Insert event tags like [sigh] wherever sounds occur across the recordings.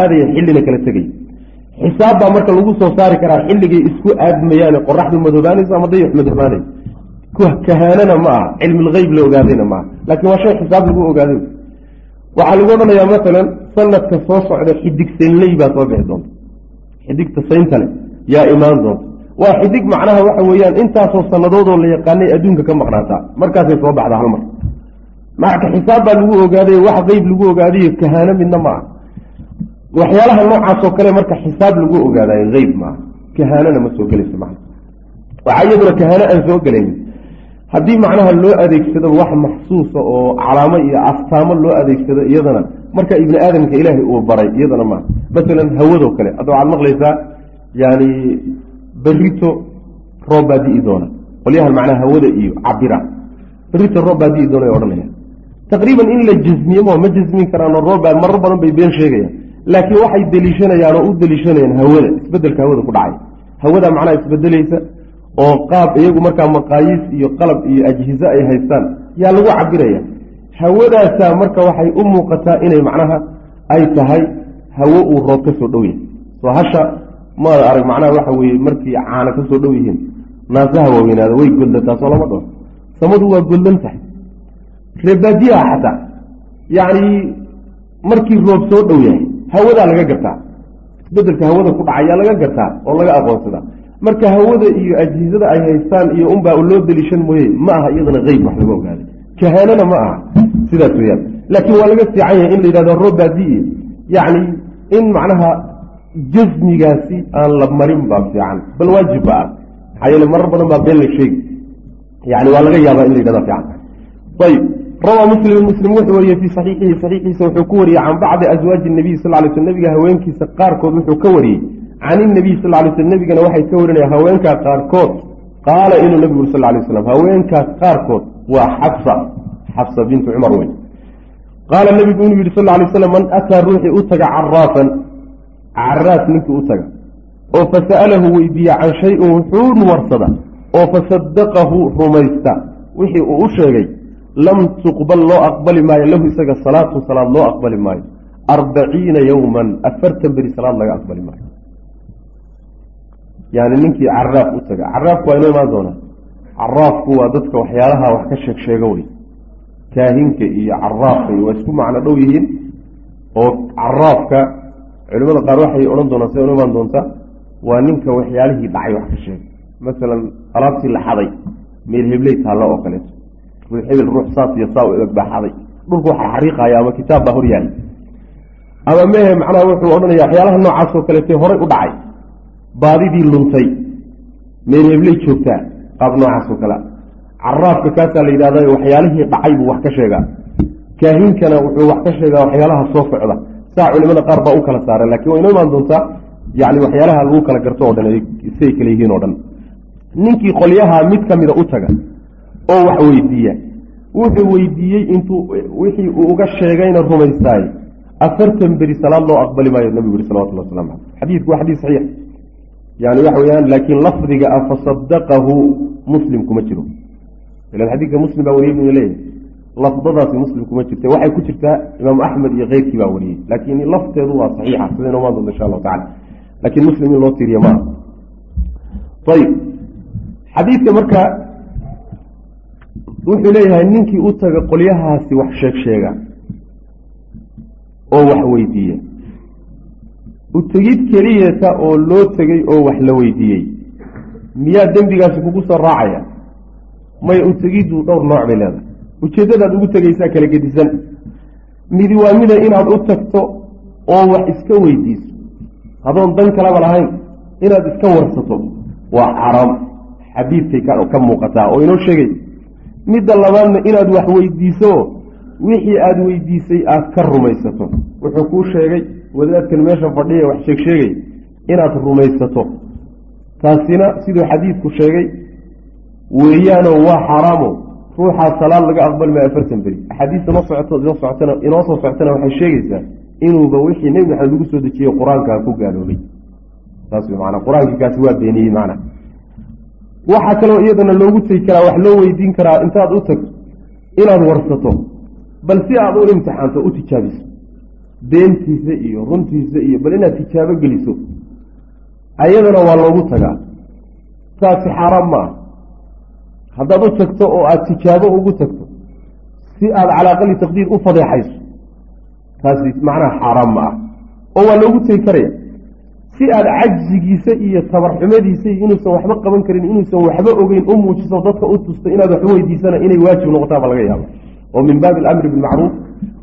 aadaya xillina kala tegay. Xisaab baa marka lagu soo saari karaa xilligay isku aadmayaane qoraxdu madoobaanaysa ama dayax madoobaanay? Kahaanana ma aha cilmilgeyb la ogaadayna maaha laakiin waa shay xisaab lagu ogaaday. Waxaa lagu odhanayaa masalan sanadka soo socda xidig saynley baa soo bixi doonta. Xidigta sayntale yaa imaan doonta. Waa xidig macnaha waxa weeyaan intaasoo sannadoodoo la yaqaanay adduunka ka maqnaataa markaasay soo baxda hal mar. Marka xisaab baa lagu ogaaday wax qeyb lagu ogaadayo kahaano midna ma aha waxyaalaha noocaasoo kale marka xisaab lagu ogaadayo eyb maaha kahaanana ma soo gelayso macna waxaa iyaduna kahaano aan soo gelaynin haddii macnaha loo adeegsado wax maxsuusa oo calaamo iyo astaamo loo adeegsado iyadana marka ibni aadamka ilaahay uu baray iyadana maaha masalan hawadoo kale. Hadda waxaad maqlaysaa yani berito roob baa di'i doona. Qolyahan macnaha hawada iyo cabira berito roob baa di'i doona ay odhanaya. Taqriiban in la jasmiye ma ma jasmin karaanoo roobbaa marar badan bay been sheegayaan laakiin waxay deliishanayaan oo u deliishanayaan hawada. Isbedelka hawada ku dhacay. Hawada macnaha isbedelaysa oo qaab iyagu markaa maqaayiis iyo qalab iyo ajhizo ay haystaan yaa lagu cabiraya hawadaasaa marka waxay u muuqataa inay macnaha ay tahay hawo uu roob ka soo dhow yahay soo hasha maada arag macnaha waxa weeye markii caana ka soo dhow yihiin. Naasaha waaweynaada way goldantaa soo lama dhao samadu waa goldan tahay. Reebaadiyaha xataa yacni markii roob soo dhow yahay hawadaa laga gartaa isbeddelka hawada ku dhacayaa laga gartaa oo laga aqoonsadaa marka hawada iyo ajhizada ay haystaan iyo unbaa loo deliishan mooye ma aha iyadana qeyb wax laga ogaaday kahaanana ma aha. Sidaas weyaan laakiin waa laga fiican yahay in la yidhahdo roob baadiye yacni in macnaha jasmigaasi aan la marin baa fiican. Bal waajib ba ah maxaa yeele marar badan baa been la sheegi yani waa laga yaabaa in la yidhahda fiican. Ayb rawaa muslim muslim wuxuu wariyey fii saxiixihi saxiixiisa wuxuu ku wariyey can bacdi aswaaji nabiy sal lay sl nabiga haweenkiisa qaarkood wuxuu ka wariyey can inabiy sal lay sl nabigana waxay ka warinaya haweenkaa qaarkood. Qaala inuu nabigu uri sal lay slam haweenkaas qaarkood waa xabsa xabsa bintu cumar wey qaala nabigu inuu yidhi sal lay slam man ataa ruuxii u taga caraafan caraas ninkii u taga oo fasa'alahu weydiiya can shayin wuxuun warsada oo fasadaqahu rumaysta. Wixii uu u sheegay lam tuqbal loo aqbali maayo lahu isaga salaatu salaad loo aqbali maayo. Arbaciina yowman afartan beri salaad laga aqbali maayo. Yani ninkii caraaf u taga. Caraafku waa inoo imaan doonaa caraafku waa dadka waxyaalaha wax ka sheeg sheego wey kaahinka iyo caraafka iyo waa isku macno dhow yihiin oo caraafka culimada qaar waxay odhan doonaan siday inoo imaan doontaa waa ninka waxyaalihii dhacay wax ka sheega masalan alaabtii la xaday meel hebley taallo oo kaleeto hebel ruux saas iyo saa u eg baa xaday dhulku waxaa xariiqaya ama kitaab baa hor yahay ama mehe macnaha wuxuu odhanaya waxyaalaha noocaas oo kaleete horay u dhacay. Baadidii luntay. Meel hebley joogtaa. Qaab noocaas oo kale. Caraafka kaasaa la yidhahda waxyaalihii dhacay buu wax ka sheegaa. Kaahinkana wuxuu wax ka sheegaa waxyaalaha soo socda. Saa culimada qaar baa u kala saara laakiin waa inoo imaan doontaa yani waxyaalaha lagu kala garto o dhan siay kale yihiin o dhan. Ninkii qolyaha mid ka mida u taga oo wax weydiiya. Wuxuu weydiiyey intuu wixii uu uga sheegayna rumaystaay afartan beri salaad loo aqbali maayo nabigu yuri salawatulli waslamu caleyh xadiidku waa xadiis saxiix. Yani waxa weyaan laakiin lafdiga ah muslim kuma jiro. Ilan xadiidka muslim baa wariyey buu leeyahy lafdadaasi muslim kuma jirta. Waxay ku jirtaa imaam axmed iyo keyrkii baa wariyey. Laakiin lafteedu waa saxiixa sida inoo maan doonta insha allahu tacala laakiin muslim in loo tiiriya maaha ayib xadiidka marka wuxuu leeyahay ninkii u taga qolyahaasi wax sheeg sheega oo wax weydiiya u tegid keliyata oo loo tegey oo wax la weydiiyey. Miyaa dembigaasi kugu soo raacaya? May u tegiddu dhowr nooc bay leedahay. Ujeeddadaad ugu tegaysaa kala gedisan. Midi waa mida inaad u tagto oo wax iska weydiiso. Hadoon dan kalaba lahayn inaad iska warsato waa xaraam xadiidkay ka muuqataa oo inoo sheegay midda labaadna inaad wax weydiiso wixii aada weydiisay aada ka rumaysato. Wuxuu kuu sheegay wadaadkan meesha fadhiya wax sheeg sheegay inaad rumaysato. Taasina siduu xadiidku sheegay weeyaanoo waa xaaraamo ruuxaa salaad laga aqbali maayo afartan beri. Axaadiista noo socoto inoo socotana inoo soo socotana waxay sheegaysaa inuuba wixii nebi maxamed lagu soo dejiyey qur'aankaa ku gaaloobay. Saas wey maanaa qur'aankikaasi waa beeniyey macnaa waxaa kaloo iyadana loogu tegi karaa wax loo weydiin karaa intaad u tagto inaad warsato. Bal si aad u imtixaanto u tijaabiso beentiisa iyo runtiisa iyo bal inaad tijaabo geliso. Ayadana waa loogu tagaa. Taasi xaaraam ma ah haddaad u tagto oo aada tijaabo ugu tagto si aada calaa aqali taqdiir u fadeexayso taasi macnaha xaaraam ma ah oo waa loogu tegi karaya si aada cajzigiisa iyo tabarxumadiisa iyo inuusan waxba qaban karin inuusan waxba ogeyn u muujiso dadka u tusto inaad wax weydiisana inay waajib noqotaaba laga yaabo oo min baabi alamri bilmacruuf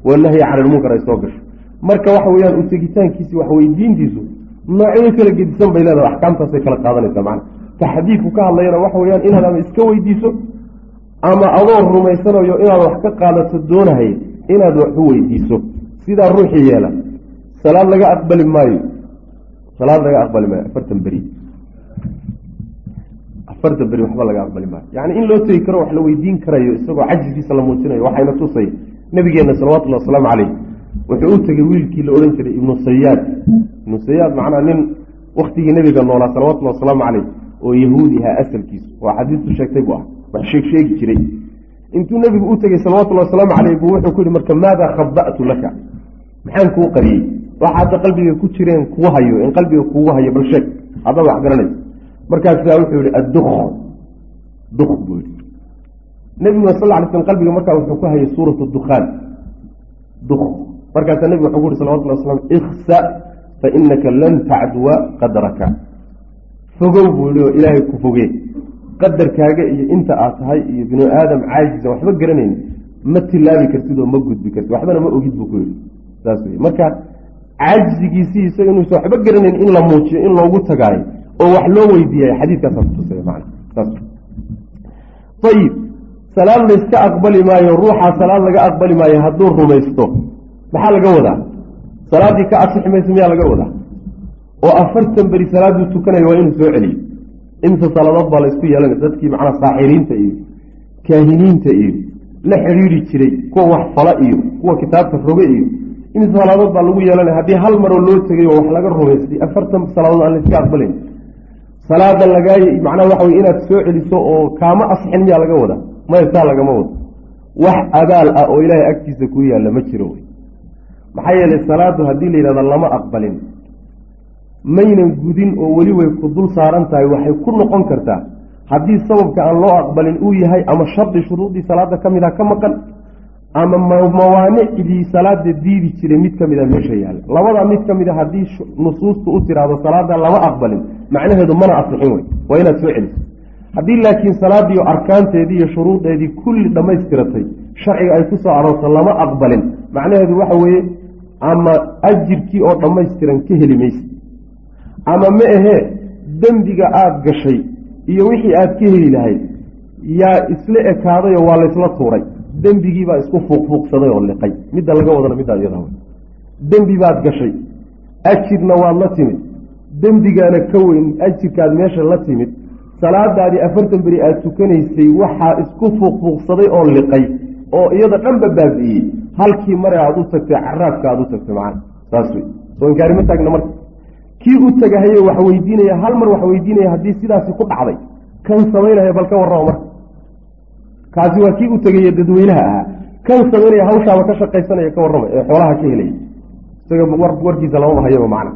wanahyi can ilmunkar ay soo gasho marka waxa weyaan u tegitaankiisi waxweydiintiisu noocyo kala gedisan bay leedaha axkaamtaasay kala qaadanaysaa macana ka xadiidku ka hadlayana waxa weyaan inaad ama iska weydiiso ama adoo rumaysanayo inaad wax ka qaadato doonahay inaad wax u weydiiso. Sidaa ruuxii yeela salaad laga aqbali maayo salaad laga aqbali maayo afartan beri. Afartan beri waxba laga aqbali maayo. Yacni in loo tegi karo wax la weydiin karayo isagoo cajigiisa la muujinayo waxayna tusay nabigeenna salawatullhi wasalaamu caleyh wuxuu u tegey wiilkii la odhan jiray ibnu sayaad ibnu sayaad macnaa nin waktigii nebiga noolaa salawatullahi wasalaamu caleyh oo yahuudi ahaa asalkiisu oo xadiistu sheegtay buu ah wax sheeg sheegi jiray. Intuu nebigu u tegey salawatullahi wasalaamu caleyh buu wuxuu ku yihi marka maadaa khaba'tu laka? Maxaan kuu qariyey waxa hadda qalbiga ku jireen kugu hayo in qalbiga kugu hayo bal sheeg haddaad wax garanaysa markaasaa wuxuu yihi adduk duk buu yihi nebiguna sal ly slm qalbiga markaa wuxuu ku hayay suuratu dukhaan. Duk markaasaa nebigu wuxuu ku yuri salawatullah waslam iksa fa inaka lan tacduwa qadraka. Fogow buu yihi oo ilaahay ku fogee qadarkaaga iyo inta aad tahay iyo binu aadam caajiza waxba garanayn. Ma tilaabi kartid oo ma gudbi kartid. Waxbana ma ogid buu ku yihi saas wey marka cajzigiisii isaga inuusan waxba garanayn in la muujiyo in loogu tagaayo oo wax loo weydiiyay. Xadiidkaasaa kutusaya salaad layska aqbali maayo ruuxaa salaad laga aqbali maayo hadduu rumaysto maxaa laga wadaa? Salaaddii ka asixi mayso miyaa laga wadaa? Oo afartan beri salaadduu tukanayo waa inuu soo celiyo. Imse salaadood baa laysku yeelanay dadkii macnaa saaxiriinta iyo kaahiniinta iyo la xidhiiri jiray kuwa wax fala iyo kuwa kitaabta roge iyo imse salaadood baa lagu yeelanaya haddii hal maroo loo tegay oo wax laga rumaystay afartan salaadood aan layska aqbalayn salaada lagaay macnaha waxa wey inaad soo celiso oo kaama asixin miyaa laga wadaa. Maya saa lagama wado. Wax abaal ah oo ilaahay agtiisa kuu yaalla ma jiro wey. Maxaa yeelay salaadu haddii la yidhahdo lama aqbalin. Maynan gudin oo weli way ku dul saaran tahay waxay ku noqon kartaa. Haddii sababka aan loo aqbalin uu yahay ama shardi shuruudii salaada ka mid a ka maqan ama mawaanicdii salaada diidi jiray mid ka mida meesha yaalla labadaa mid ka mida haddii nusuustu u tiraahdo salaada lama aqbalin macnaheedu mana asixin wey waa inaad soo celiso haddii laakiin salaadiiyo arkaanteedii iyo shuruudeedii kulli dhammaystiratay sharciga ay ku soo lama aqbalin macnaheedu waxa weeye ama ajirkii oo dhammaystiran ka heli mayse ama ma ahee dembiga aada gashay iyo wixii aada ka heli lahayd yaa isla ekaadayoo waa laysla tuuray dembigiibaa isku fuuqfuuqsaday oo liqay. Midda laga wadana middaa iyada dembi baad gashay. Ajirna waad la timid. Dembigaana ka weyn ajirkaad meesha la timid. Salaadaadii afartan beri aada tukanaysay waxaa isku fuuqfuuqsaday oo liqay oo iyada dhanba baabi'iyey halkii mare aada u tagtay caraabka aada u tagtay macana saas wey soo inkaari ma taagna marka. Kii u tagahaye wax weydiinaya hal mar wax weydiinaya haddii sidaasi ku dhacday kan samaynaya bal ka warrama marka kaasi waa kii u tegaya dadweynaha ahaa. Kan samaynaya hawshaaba ka shaqaysanaya ka warrama ee xoolaha ka helaya isaga warkiisa lamaba hayaba macna.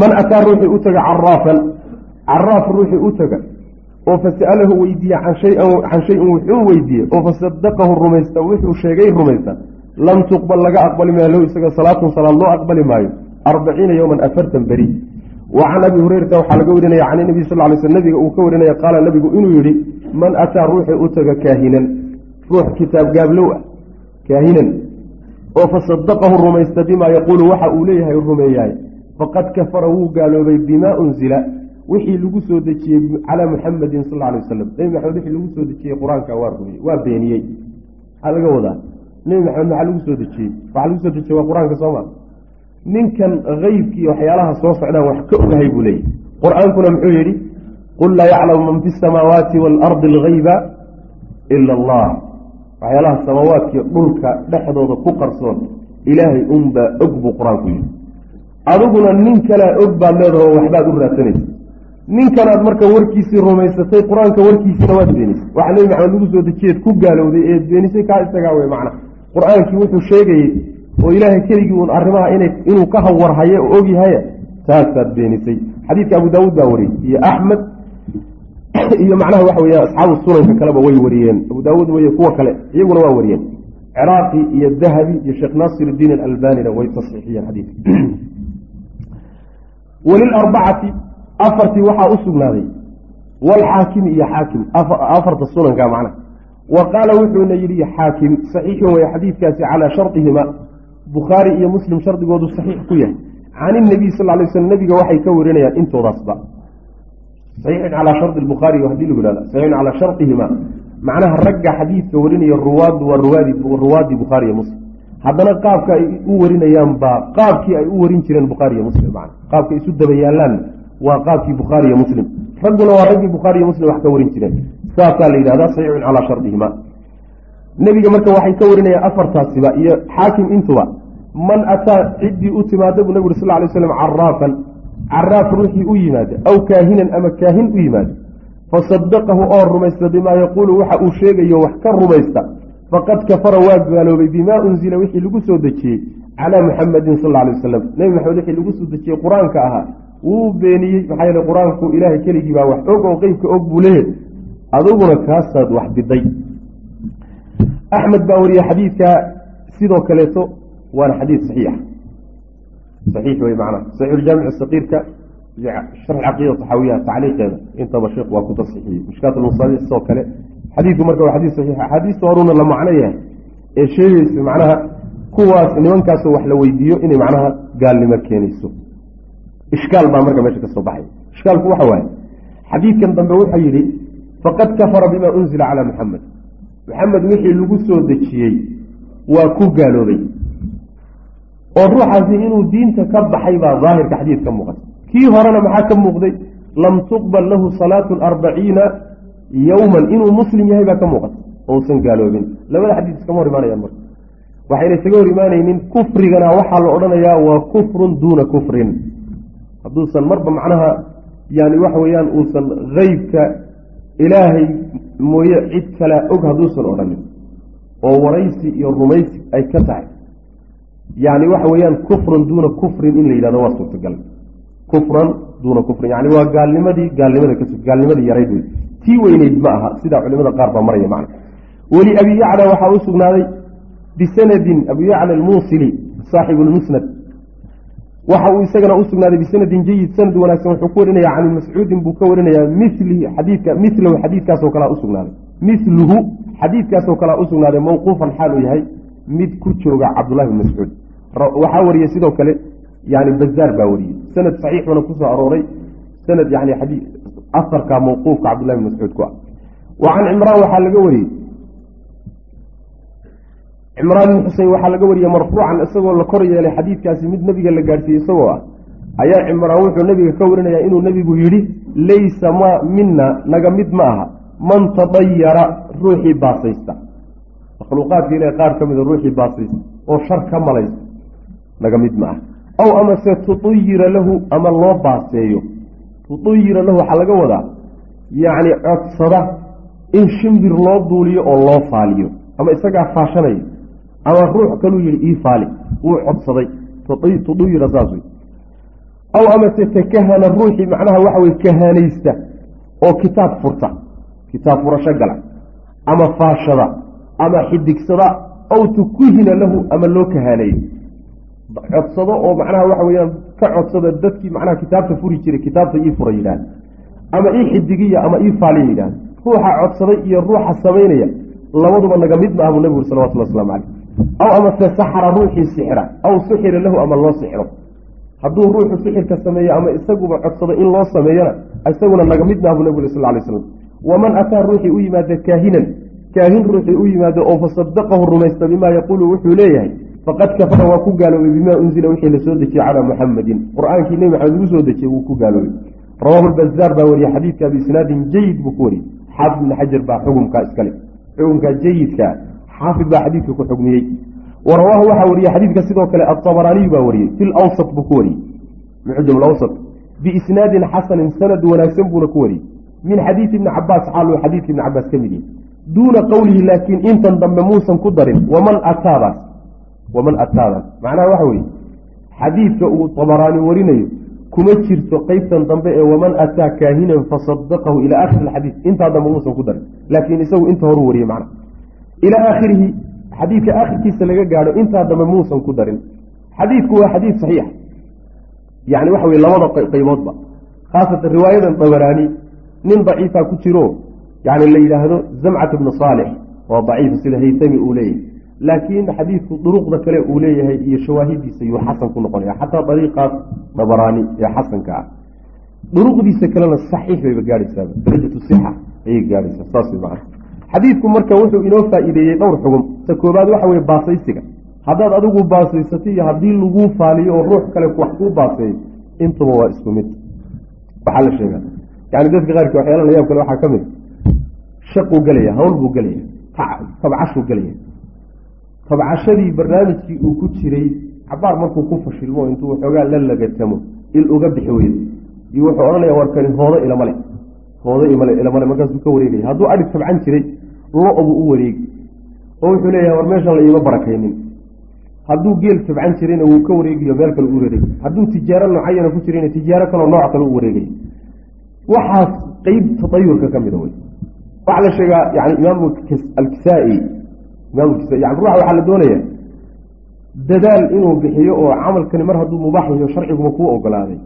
Man ataa ruuxii u taga caraafan caraaf ruuxii u taga oo fasa'alahu weydiiye can shay-in wuxuu weydiiyey oo fasadaqahu rumaysta wuxuu sheegay rumaysta lam tuqbal laga aqbali maayo lahu isaga salaatun salaad loo aqbali maayo arbaciina yowman afartan beri wa can abi hurayrata waxaa laga warinaya can nabiy sal ly sl nabiga uu ka warinaya qaala nabigu inuu yihi man ataa ruuxii u taga kaahinan? Ruux kitaab gaablow ah kaahinan. Oo fasadaqahu rumaysta bimaa yaquulu waxa uu leeyahay rumeeyahay. Faqad kafara wuu gaaloobay bimaa unzila wixii lagu soo dejiyey calaa muxamadin sal alay wasalam nebi maxamed wixii lagu soo dejiyey qur'aanka waa rumeyey waa beeniyey. Maxaa laga wadaa. Nebi maxamed maxaa lagu soo dejiyey. Waxaa lagu soo dejiyey waa qur'aanka sooma ninkan keybkii waxyaalaha soo socdaan wax ka ogahay buu leeyahy qur'aankuna muxuu yidhi qul laa yaclamu man fi samaawaati waalardi algayba ila allah. Waxyaalaha samaawaadkiiyo dhulka dhexdooda ku qarsoon ilaahay unbaa og buu qur'aanku yidhi. Adiguna nin kalea og baad leedaho waxbaad u raadsanaysa ninkanaad marka warkiisii rumaysatay qur'aanka warkiisina waad beenisay. Waxa nebi maxamed lagu soo dejiyeed ku gaalowday eed beenisay kaa isagaa wey macna. Qur'aankii wuxuu sheegayey oo ilaahay keligii uun arrimaha inuu ka hawarhaye oo ogyahaya taasaad beenisay. Xadiidka abu daawuud baa wariyey iyo axmed [coughs] iyo macnaha waxa weya asxaabu sunanka kaleba way wariyeen. Abu daawuud wey kuwa kale iyaguna waa wariyeen. Ciraaqi iyo dahabi iyo sheekh naasir iddiin alalbanina way tasxiixiyeen xadiidka. [coughs] Walilarbacati afartii waxaa u sugnaaday. Walxaakimi iyo xaakim afarta sunanka macnaha. Wa qaala wuxuuna yidhi xaakim saxiixun wey xadiidkaasi calaa shardihima bukhaari iyo muslim shardigoodu saxiix ku yahay. Can inabiy sal lay slm nebiga waxay ka warinayaan intoodaasba saxiixun calaa shardi bukhaari haddii lagu hahda saxiixun calaa shardihima macnaha ragga xadiidka warinaya ruwaaddu waa ruwaadii bukhaari iyo muslim. Haddana qaabka ay u warinayaan baa qaabkii ay u warin jireen bukhaari iyo muslim man qaabka isu daba yaalaan waa qaabkii bukhaari iyo muslim. Ragguna waa raggii bukhaari iyo muslim wax ka warin jireen. Saasaa la yidhahdaa saxiixun calaa shardihima. Nebiga marka waxay ka warinayaan afartaasiba iyo xaakim intuba man ataa ciddii u timaada buu nabig uri sal lay slam caraafan caraaf ruuxii u yimaada aw kaahinan ama kaahin u yimaada. Fasadaqahu oo rumaysta bimaa yaquulu waxa uu sheegayo wax ka rumaysta faqad kafara waa gaaloobay bimaa unzila wixii lagu soo dejiyey calaa muxamadin sal alay wasalam nebi maxamed wixii lagu soo dejiyey qur'aanka ahaa wuu beeniyey maxaa yeele qur'aanku ilaahay keligii baa wax og oo qeybka og buu lehe aduguna kaasaad wax biday. Axmed baa wariyey xadiidka sidoo kaleeto waana xadiid saxiixa saxiix wey macnaha saxiixuljaamic saqiirka iyo sharxi caqiida taxaawiyaha tacliiqeeda. Intaba sheekh waa ku tasixiyey mushkaat almusaadic sidoo kale. Xadiidku marka waa xadiid saxiixa axaadiista horuuna la macno yahay ee sheegeysa macnaha kuwaas nimankaasoo wax la weydiiyo inay macnaha gaalnimo keenayso. Ishkaal baa marka meesha ka soo baxay. Ishkaalku waxa waaye xadiidkan dambe wuxuu yidhi faqad kafara bima unzila calaa muxamed maxamed wixii lagu soo dejiyey waa ku gaaloobay oo ruuxaasi inuu diinta ka baxay baa daahirka xadiid ka muuqata kii horena maxaa ka muuqday? Lam tuqbal lahu salaatu arbaciina yowman inuu muslim yahay baa ka muuqata ousan gaaloobin. Labada xadiid iskama hor imaanayaan marka. Waxayna isaga hor imaanaynin kufrigana waxaa la odhanayaa waa kufrun duuna kufrin. Hadduusan marba macnaha yani waxa weeyaan uusan heybka ilaahay mooye cid kalea og hadduusan odhanin. Oo waraysi iyo rumaysi ay ka tahay yani waxa weeyaan kufran duuna kufrin in la yidhahdo waa suurtagal. Kufran duuna kufrin yani waa gaalnimadii gaalnimada kas gaalnimadii yarayd wey tii weyneyd ma aha sidaa culimada qaar baa maraya macna. Weli abi yacla waxaa u sugnaaday bisanadin abu yacla almuusili saaxibu lmusnad waxa uu isagana u sugnaaday bisanadin jayid sanad wanaagsan wuxuu ku warinaya can mascuudin buu ka warinayaa milihi xadiidka milahu xadiidkaasoo kalea usugnaaday miluhu xadiidkaasoo kalea usugnaaday mawquufan xaal uu yahay mid ku jooga cabdullahi bn mascuud waxaa wariyey sidoo kale yani bazaar baa wariyey sanad saxiixuna ku soo arooray. Sanad yani asarka mawquufka cabdullahi bn mascuud ku ah. Wa can cimraan waxaa laga wariyey cimraan bin xusein waxaa laga wariyey marfuucan isagoo la kor yeelay xadiidkaasi mid nebiga la gaadhsiiyey isagoo ah. Ayaa cimraan wuxuu nebiga ka warinayaa inuu nebigu yidhi laysa ma mina naga mid ma aha. Man tadayara ruuxii baasaysta makhluuqaadka ilahi qaar ka mida ruuxii baasaysta oo shar ka malaysta naga mid ma ah. Aw amase tutuyira lahu ama loo baaseeyo. Tutuyira lahu waxaa laga wadaa yacni codsada in shimbir loo duuliyo oo loo faaliyo ama isagaa faashanayo ama ruux kaluu yihi ii faali wuu codsaday. Tuduyira saas wey aw amase takahana ruuxii macnaha waxa weye kahaanaysta oo kitaab furta kitaab furasho gala ama faashada ama xidigsada aw tukuhina lahu ama loo kahaaneeyo codsado oo macnaha waxa weyaan ka codsada dadkii macnaha kitaabta furi jiray kitaabta ii fura yidhahda ama ii xidigiya ama ii faaliya yidhahda ruuxa codsaday iyo ruuxa samaynaya labaduba naga mid ma ah buu salawatullah waslamu caleyh. Aw amase saxara ruuxii sixira aw suxira lahu ama loo sixiro hadduu ruuxu sixirka sameeyo ama isaguba codsado in loo sameeyona isaguna naga mid maaha buu nebigu sal lay slam waman ataa ruuxii u yimaada kaahinan kaahin ruuxii u yimaado oo fasadaqahu rumaysta bimaa yaquulu wuxuu leeyahay faqad kafara waa ku gaaloobay bimaa unzila wixii la soo dejiyey calaa muxamadin qur'aankii nebi maxamed lagu soo dejiyey wuu ku gaaloobay rawaahu lbazaar baa wariyey xadiidka biisnaadin jayid buu ku wariyey. Xaafid ibni xajar baa xukumkaa iskale xukumkaa jayidka xaafid baa xadiidka ku xugmiyey. Wa rawaahu waxaa wariyey xadiidka sidoo kale atabaraaniyu baa wariyey fi lawsat buu ku wariyey. Mucjam lawsat biisnaadin xasanin sanad wanaagsan buuna ku wariyey. Min xadiidi ibni cabaas xaaluu xadiidka ibni cabaas ka mid yahay duuna qowlihi laakiin intan dambe muusan ku darin waman ataadaas waman ataadan macnaha waxa weeye xadiidka uu dabaraani warinayo kuma jirto qeybtan dambe ee waman ataa kaahinan fasadaqahu ilaa aakhiri alxadiid intaa dambe muusan ku darin laakiin isagu inta horu wariyey macna ilaa aakhirihi xadiidka aakhirkiisa laga gaadho intaa dambe muusan ku darin xadiidku waa xadiid saxiix yani waxa weye labada qeyboodba khaasatan riwaayadan dabaraani nin daciifa ku jiro yani la yidhaahdo zamcat bnu saalix waa daciif sida haytami uu leeyahay laakiin xadiidku duruqda kale uu leeyahay iyo shawaahidiisa yuu xasan ku noqonaya xataa dariiqaas dabaraani ee xasanka ah duruqdiisa kalena saxiix bayba gaadhaysaaba darajatu sixa ayay gaadhaysaa saas maa xadiidku marka wuxuu inoo faa-iideeyey dhowr xugum ta koobaad waxa weye baasaysiga haddaad adigu baasaysatay iyo haddii laguu faaliyo oo ruux kale wax kuu baaseeyo intuba waa isku mid waxaa la sheegaa yani dadka qaarkii waxyaala layaab kale waxaa ka mid shaquu gelaya hawl buu gelaya tabcashuu gelaya tabcashadii barnaamijkii uu ku jiray cabaar markuu ku fashilmo intuu waxoogaa la lagatamo il uga bixi weydo iyo wuxuu odhanaya warkani hoodo ilamale hoodo ilamale markaasuu ka wareegaya. Hadduu adhig tabcan jiray lo-buu u wareegi oo wuxuu leeyahay war meeshan la iima barakaynin. Hadduu geel tabcan jirayna wuu ka wareegayo meel kale u wareegay. Hadduu tijaaro noocayana ku jirayna tijaaro kaleo nooc kale u wareegay. Waxaas qeyb tatayurka ka mida wey waxaa la sheegaa yani imaamu alkisaa-i imaam kisa yani ruuxa waxaa la doonaya dadaal inuu bixiyo oo camalkani mar hadduu mubaax yahiyo sharciguma kuu ogolaaday.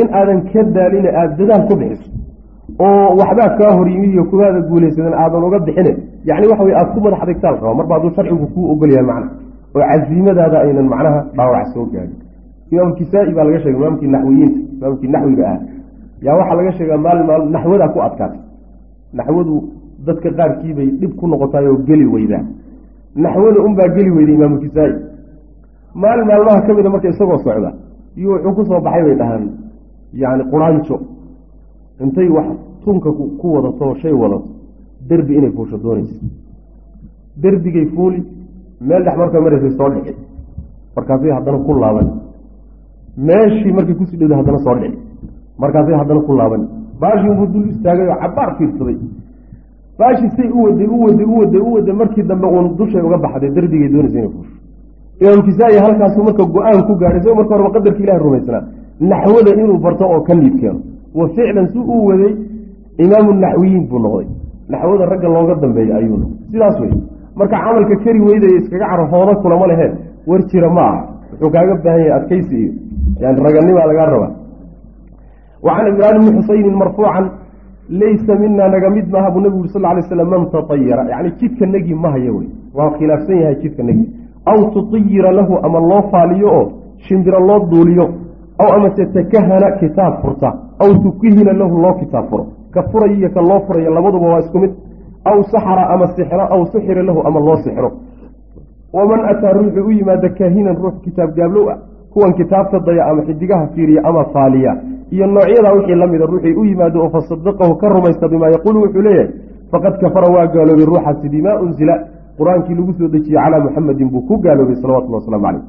In aadan ka daalina aada dadaal ku bixiso oo waxbaa kaa hor yimi iyo kumaada guulaysadan aadan uga bixine yani waxa wey aada ku madax adegtaal raba marba hadduu sharcigu kuu ogol yahay macna oo casiimadaada aynan macnaha dhaawac soo gaadhin. Imaam kisaa-i baa laga sheegay imaamkii naxwiyiinta imaamkii naxwiga ah yaa waxaa laga sheegaa maalin maal naxwadaa ku adkaatay naxwadu dadka qaarkiibay dhib ku noqotaay oo geli weydaa naxwada unbaa geli weyday imaamu kisaa-i. Maalin maalmaha ka mida marka isagoo socda iyo wuxuu ku soo baxay bay dhahaan yani quraanjo intay wax tunka ku wadato shay wadato derbi inay fuusho doonaysa derbigay fuuli meel dhex markaa maraysay soo dhici. Markaasay haddana ku laaban. Meeshii markay ku sii dhowda haddana soo dhici. Markaasay haddana ku laaban baashii unbuu dul istaagay oo cabaar fiirsaday. Baashii say u waday u waday u waday u waday markii dambe uun dushay uga baxday derbigay doonaysa inay fuusho. Imaam kisaa-i halkaasu marka go'aan ku gaadhay isagoo marka horeba qadarka ilahi rumaysnaa naxwada inuu barto oo ka niid keeno. Wa ficlan si uu waday imaamu naxwiyiin buu noqday. Naxwada ragga looga dambeeya ayuu noqday. Sidaas wey marka camalka keri weydaya iskaga caro hoodo kulama leheen war jira ma ah wuxuu kaaga baahan yahay adkaysi iyo yani raganimaa lagaa rabaa wa can imraan bni xusaynin marfuucan laysa mina naga mid maaha buu nabigu uri sal lay slam man tatayara yani jidka negi ma haya wey waa khilaafsan yahay jidka negi aw tutiyira lahu ama loo faaliyo oo shimbiro loo duuliyo aw amase takahana kitaab furta aw tukihina lahu loo kitaab furo ka furayo iyo ka loo furayo labaduba waa isku mid aw saxara ama sixro aw suxira lahu ama loo sixro waman ataa ruuxii u yimaada kaahinan ruux kitaab gaablow ah kuwan kitaabta daya ama xidigaha fiiriya ama faaliya iyo noocyadaa wixii la mida ruuxii u yimaado oo fasadaqahu ka rumaysta bimaa yaquulu wuxuu leeyahay faqad kafara waa gaaloobay ruuxaasi bimaa unzila. Qur'aankii lagu soo dejiyey calaa muxamedin buu ku gaaloobay salawatullah waslamu caleyh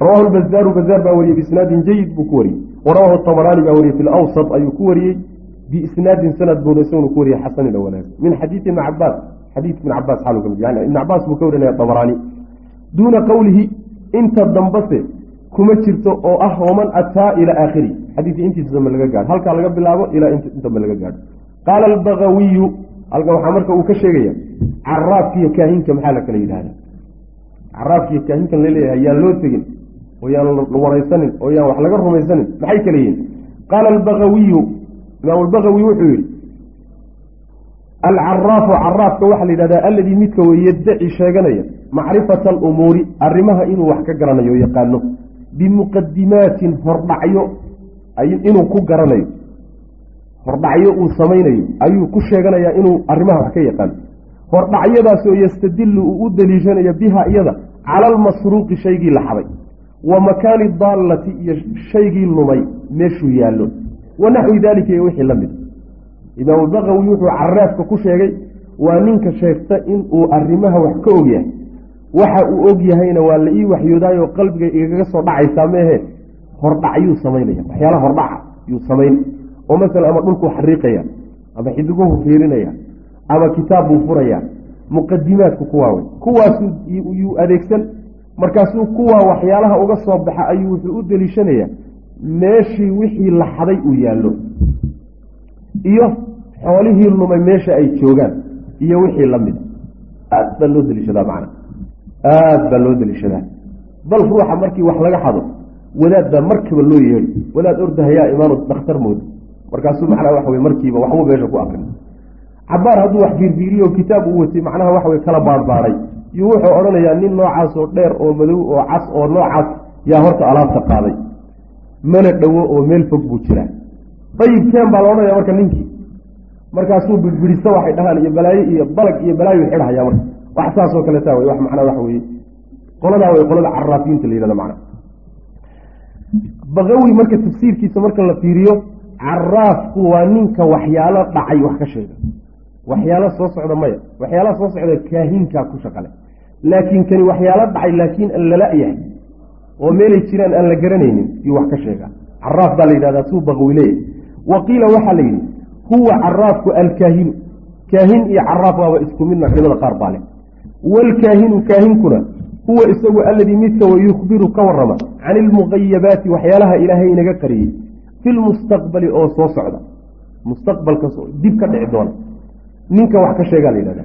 rawahu lbazaaru bazaar baa wariyey biisnaadin jayid buu ku wariyey. Warawahu tabaraani baa wariyey fi lawsat ayuu ku wariyey. Biisnaadin sanad buuna isaguna ku wariyey xasanin oo wanaagsan. Min xadiidi ibni cabaas xadiidka ibn cabaas xaalu ka yani ibn cabaas buu ka warinaya tabaraani. Duuna qowlihi inta dambase kuma jirto oo ah waman ataa ilaa aakhiri. Xadiidka intiisa dambe laga gaadho. Halkaa laga bilaabo ilaa in dambe laga gaadho. Qaala albagawiyu halkan waxaa marka uu ka sheegaya caraafka iyo kaahinka maxaa la kala yidhahda caraafka iyo kaahinkan la leeyahay yaan loo tegin oo yaan waraysanin oo yaan wax laga rumaysanin maxay kala yihiin? Qaala albagawiyu imaam albagawi wuxuu yihi alcaraafu caraafka waxaa la yidhahdaa alladii midka wey yaddaci sheeganaya macrifata alumuuri arrimaha inuu wax ka garanayo yaqaano bimuqadimaatin hordhacyo inuu ku garanayo. Hordhacyo uu samaynayo ayuu ku sheeganayaa inuu arrimaha wax ka yaqaano hordhacyadaasoo yastadilu uu u daliishanayo biha iyada cala almasruuqi shaygii la xaday wa makaani daallati iyo shaygii lumay meeshuu yaallo. Wa naxwi daalika iyo wixii la mid. Imaamu baqawi wuxuu caraafka ku sheegay waa ninka sheegta inuu arrimaha wax ka ogyahay waxa uu og yahayna waa la ii waxyoodaayo qalbiga igaga soo dhacaysaa meehe hordhacyuu samaynaya waxyaalaha hordhaca yuu samayn oo masala ama dhulkuu xariiqaya ama xidiguhu fiirinaya ama kitaab buu furaya muqadimaadku kuwaa wey kuwaasu yuu adeegsan markaasuu kuwaa waxyaalaha uga soo baxa ayuu wuxuu u deliishanayaa meeshii wixii la xaday uu yaallo iyo xoolihii lumay meesha ay joogaan iyo wixii la mida aad baa loo deliishadaa macna aad baa loo deliishadaa bal ruuxa markii wax laga xado wadaad baa markiiba loo yeedhi. Wadaad ordahayaa imaanu dakhtar mooda markaasuu macnaha waxa wey markiiba waxbuu meesha ku akrin. Cabaar hadduu wax fiirfiiriyo kitaab u watay macnaha waxa wey kala baarbaaray. Iyo wuxuu odhanayaa nin noocaas oo dheer oo madow oo cas oo noocaas yaa horta alaabta qaaday. Mana dhowo oo meel fog buu jiraa. Dayib keen baa la odhanaya marka ninkii. Markaasuu birbirisa waxay dhahaan iyo balaayo iyo balag iyo balaayo xidhahaya marka wax saasoo kaleeta wey wax macnaa waxa weye qoladaa way qolada caraafiinta la yihahda macna bakawi marka tafsiirkiisa marka la fiiriyo caraafku waa ninka waxyaalo dhacay wax ka sheega. Waxyaalo soo socda maya. Waxyaalaha soo socda kaahinkaa ku shaqale. Laakiin kani waxyaalo dhacay laakiin aan lala yahay oo meelay jiraan aan la garanaynin yuu wax ka sheegaa caraaf baa la yidhahdaa suu bakawi leeyahy wa qiila waxaa la yidhi huwa caraafku alkaahinu kaahin iyo caraaf waaba isku midna culimada qaar baa leh waalkaahinu kaahinkuna huwa isagu alladii midka wa yukhbiru ka warrama can ilmuqayabaati waxyaalaha ilaahay inaga qariyey fi lmustaqbali oo soo socda mustaqbalka dib ka dhici doona ninka wax ka sheegaa la yidhahda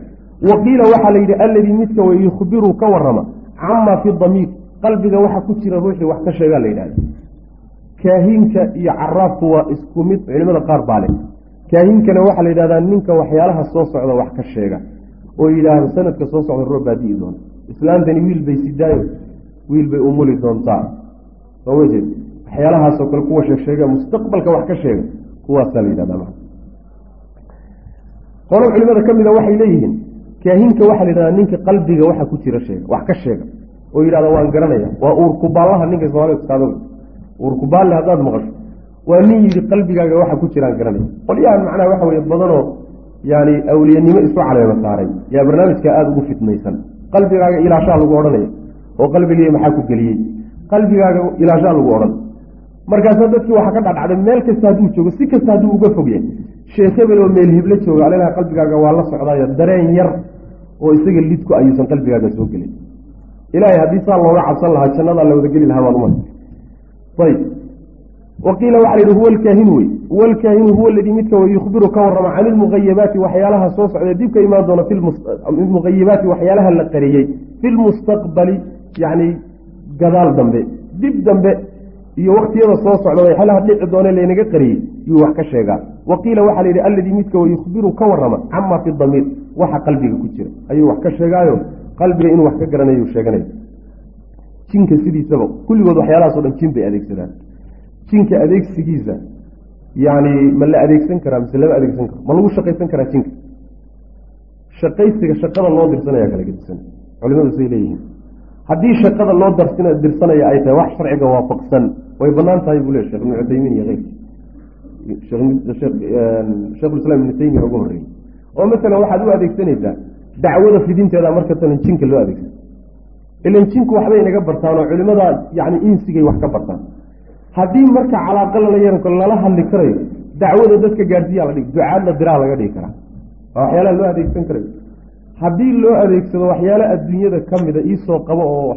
wa qiila waxaa la yidhi alladii midka wa yukhbiru ka warrama camaa fi damiir qalbiga waxa ku jira ruuxii wax ka sheegaa la yidhahda kaahinka iyo caraafku waa isku mid culimada qaar baa leh kaahinkana waxaa la yidhahdaa ninka waxyaalaha soo socda wax ka sheega oo yidhaahdo sanadka soo socda roob baa di'i doona. Islaantani wiil bay sidaayo wiil bay umuli doontaa. Soo ma jeed? Waxyaalahaasoo kale kuwa sheegsheega mustaqbalka wax ka sheega kuwaasaa la yidhahdaa maa qolo culimada ka mida waxay leeyihiin kaahinka waxaa la yidhahdaa ninka qalbiga waxa ku jira sheega wax ka sheega oo yidhahda waan garanaya waa uurkubaallaha ninka soomaalida iskaado uurkubaalle haddaad maqasho waa nin yidhi qalbigaaga waxa ku jiraan garanaya. Qolyahan macnaha waxa weye badanoo yani awliyanimo isu caleema saaray. Yaa barnaamijka aada ugu fitnaysan. Qalbigaaga ilaashaa lagu odhanaya oo qalbigii maxaa ku geliyey? Qalbigaaga ilaashaa lagu odhan. Markaasa dadkii waxaa ka dhadhacday meel kasta hadduu joogo si kasta hadduu uga fogya sheekh hebel oo meel hiblo jooga alelaha qalbigaaga waa la socdaayo dareen yar oo isaga lidku ayuusan qalbigaaga soo gelin. Ilaahay haddii saa looga cabsan lahaa jannadaa la wada geli lahaa baad uma ayb waqiila waxa la yidhi huwa alkaahinu wey huwa alkaahinu huwa aladii midka way yukhbiru ka warrama can ilmuqayabaati waxyaalaha soo socda dib ka imaan doona muqayabaati waxyaalaha la qariyey fi lmustaqbali yacni gadaal dambe dib dambe iyo waktiyada soo socda waxyaalaha dhici doone laynaga qariyey yuu wax ka sheegaa. Waqiila waxaa la yidhi alladii midka way yukhbiru ka warrama cama fi damiir waxa qalbiga ku jira. Ayuu wax ka sheegaayo qalbiga inuu wax ka garanayo sheeganaya. Jinka sidiisaba kulligood waxyaalahaasoo dhan jin bay adeegsadaan jinka adeegsigiisa yani ma la adeegsan karaa mise lama adeegsan karo ma lagu shaqaysan karaa jinka. Shaqaysiga shaqada loo dirsanaya kala gedisan. Culimadu say leeyihiin. Haddii shaqada loo dirsanaya ay tahay wax sharciga waafaqsan way bannaan tahay buu le shekh ibnu cuthaymiin iyo keyrki shekhulislaam ibnu taymiya uga horreeyey oo masalan waxaad u adeegsanaysaa dacwada fidinteeda marka talan jinka loo adeegsan ilan jinku waxbay inaga bartaan oo culimada yani insigay wax ka bartaan haddii marka calaaqa lala yeeranko lala hadli karayo dacwada dadka gaadhsiiyaa la dhigi ducaadla diraa laga dhigi karaa. Waa waxyaalaha loo adeegsan karayo haddii loo adeegsado waxyaalo adduunyada ka mida iisoo qabo oo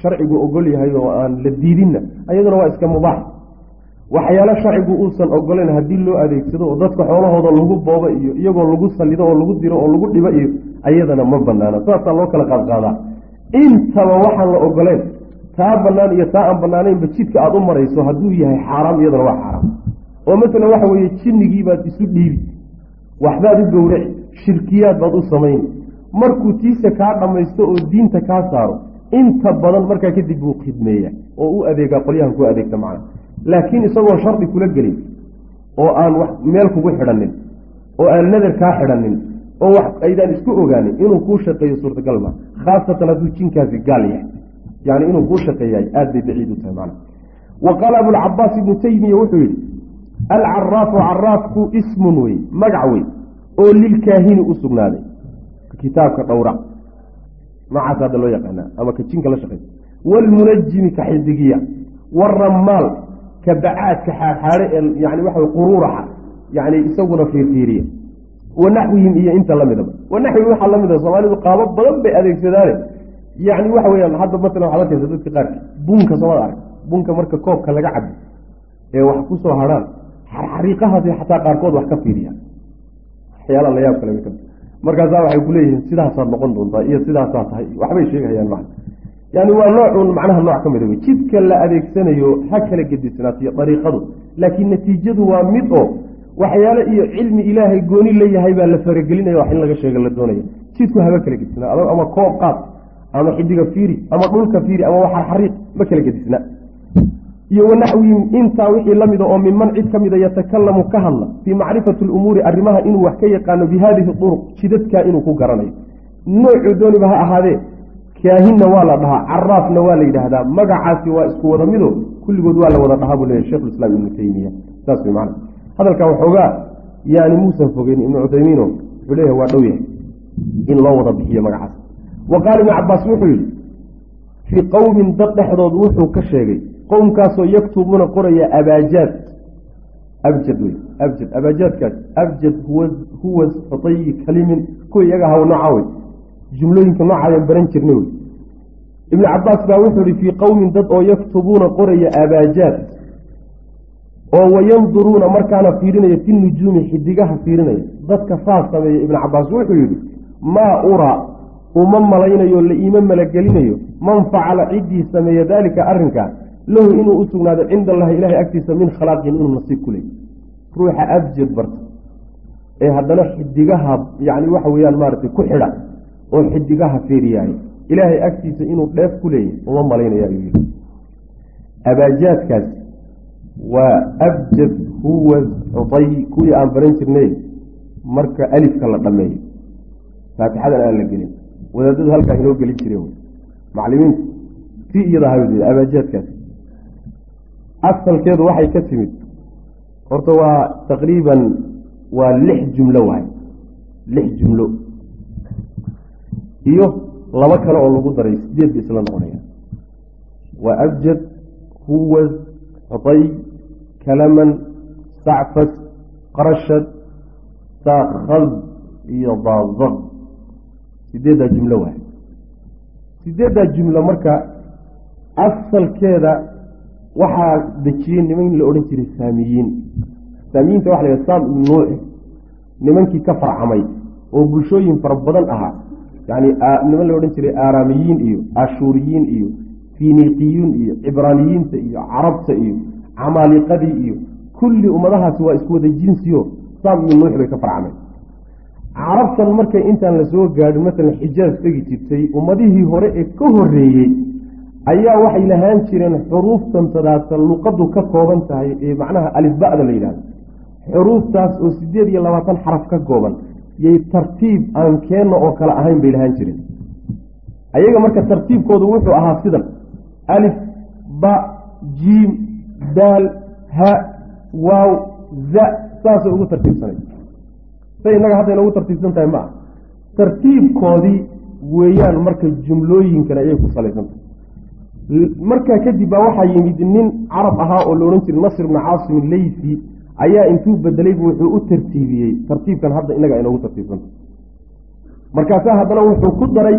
sharcigu ogol yahay oo aan la diidinna ayaduna waa iska mubaax. Waxyaalo sharcigu uusan ogolayn haddii loo adeegsado oo dadka xoolahooda lagu boobo iyo iyagoo lagu salido oo lagu diro oo lagu dhibo iyo ayadana ma banaana saasaa loo kala qaadqaadaa. Intaba waxaan la ogoleyn taa banaan iyo taa aan banaanaynba jidka aada u marayso hadduu yahay xaaraam iyadana waa xaaraam. oo masalan waxa weeye jinnigiibaad isu dhiibi waxbaad u gowraci shirkiyaad baad u samayni markuu tiisa kaa dhammaysto oo diinta kaa saaro inta badan markaa kadib buu khidmeeya oo u adeegaa qolyahan ku adeegta macna laakiin isagoo shardi kula gelin oo aan wax meel kugu xidhanin oo aan nadar kaa xidhanin oo wax aydaan isku ogaanin inuu kuu shaqeeyo suurtagal ma khaasatan hadduu jinkaasi gaal yahay yani inuu kuu shaqeeyahay aad bay baciid u tahay macna. Wa qaala abulcabaas ibnu taymiya wuxuu yidhi alcaraafu caraafku ismun wey magac wey oo lilkaahini u sugnaaday. Kitaabka dhowra noocaas hadda loo yaqaana ama ka jinka la shaqeysa waalmunajimi ka xidigiya waaramaal ka bacaadka xaaxaare ee yani waxa quruuraxa yani isaguna fiirfiiriya. Wanaxwihim iyo inta lamidaba wanaxwihim waxaa lamida soomaalidu qaabo badan bay adeegsadaane yacni waxa weyaan hadda masalan waxaad arkaysa dadka qaarkii bunka soomada arag. Bunka marka koobka laga cabo ee wax ku soo hadhaan xariiqahaasi xataa qaarkood wax ka fiiriya. Waxyaala la yaab kale markaasaa waxay kuleeyihiin sidaasaad noqon doontaa iyo sidaasaa tahay waxbay sheegahayaan maa yani waa noocun macnaha nooc ka mida wey. Jidka la adeegsanayo ha kala gedisnaatiyo dariiqadu laakiin natiijadu waa mid oo waxyaale iyo cilmi ilaahay gooni leeyahay baa la faragelinaya wax in laga sheega la doonaya jidku haba kala gedisnaa adoo ama koob qaad ama xidiga fiiri ama dhulka fiiri ama waxar xariiq ma kala gedisna. Iyo wanaxwihim intaa wixii la mida oo minman cid ka mida yatakalamu ka hadla fii macrifati lumuuri arrimaha inuu wax ka yaqaano bi haadihi duruq jidadkaa inuu ku garanayo. Noocuu dooniba ha ahaadee kaahinna waa la dhahaa caraafna waa la yidhaahdaa magacaasi waa isku wada mido kulligood waa la wada dhahaa buu leeyahy shekhulislaam ibnu teymiya saas way macana hadalkaa waxoogaa yaani muusan fogeyn ibnu cuthaymiino wuxuu leeyahay waa dhow yahay in loo wada bixiyo magacaas wa qaala ibnu cabaas wuxuu yidhi fii qowmin dad dhexdood wuxuu ka sheegay qowmkaasoo yaktubuuna qoraya abaajaad abjad wey abjad abaajaadkaas abjad huwa huwa fatayi kalimin kuwa iyaga haw nooca wey jumlooyinka noocaayan baran jirnay wey ibnu cabaas baa wuxuu ihi fii qowmin dad oo yaktubuuna qoraya abaajaad oo wayanduruuna markaana fiirinaya fi nujuumi xidigaha fiirinaya dadka saas sameeya ibnu cabaas wuxuu yidhi maa uraa uma malaynayo la iima malagelinayo man facala ciddii sameeya daalika arrinkaa lahu inuu u sugnaado cinda allahi ilahay agtiisa min khalaaqin inuu nasiib ku leey ruuxa abjad barta. Ee haddana xidigaha yani waxa weyaan maaragtay ku xidha oo xidigaha fiiriyaay ilaahay agtiisa inuu dheef ku leeyahy uma malaynaya ayuu yidhi. Abaajaadkaas waa abjad huwa xuday kuwii aan baran jirnay marka alifka la dhameeyo. Faatixadan aan la gelin wadaadadu halkaa inoo gelin jireen macalimiintu si iyada hayd abaajaadkaas asalkeedu waxay ka timid horta waa taqriiban waa lix jumlo waay. Lix jumlo. Iyo laba kale oo lagu daray sideed ba isla noqonaya waa abjad huwaz xuday kalaman sacfad qarashad saakad iyo daazaq sideeddaa jumlo waay. Sideeddaa jumlo marka asalkeeda waxaa dejiyey niman la odhan jiray saamiyiin. Saamiyiinta waxa la yhaha saam ibnu nuuci nimankii ka farcamay oo bulshooyin fara badan ahaa. Yani niman la odhan jiray aaraamiyiin iyo ashuuriyiin iyo finiqiyuun iyo cibraaniyiinta iyo carabta iyo camaaliqadii iyo kulli ummadahaasi waa isku wada jinsiyo saam ibnu nuuci bay ka farcameen carabtan markay intaan la soo gaadhin masalan xijaaz tegi jirtay ummadihii hore ee ka horeeyey ayaa waxay lahaan jireen xuruuftan tadaatan luqadu ka kooban tahay ee macnaha alifba'da la yidhahdo xuruuftaas oo sideed iyo labaatan xaraf ka kooban yay tartiib aan keenna oo kale ahayn bay lahaan jireen. Ayaga marka tartiibkoodu wuxuu ahaa sidan alif ba jiim daal ha waaw za saasay ugu tartiibsanay say innaga hadda inagu tartiibsan tahay ma ah tartiibkoodii weeyaan marka jumlooyinkan ayay ku salaysantahay markaa kadib baa waxaa yimid nin carab ahaa oo la odhan jiray nasr ibni caasim leysi ayaa intuu bedelaybu wuxuu u tartiibiyey. Tartiibkan hadda inaga inagu tartiibsanta markaasaa haddana wuxuu ku daray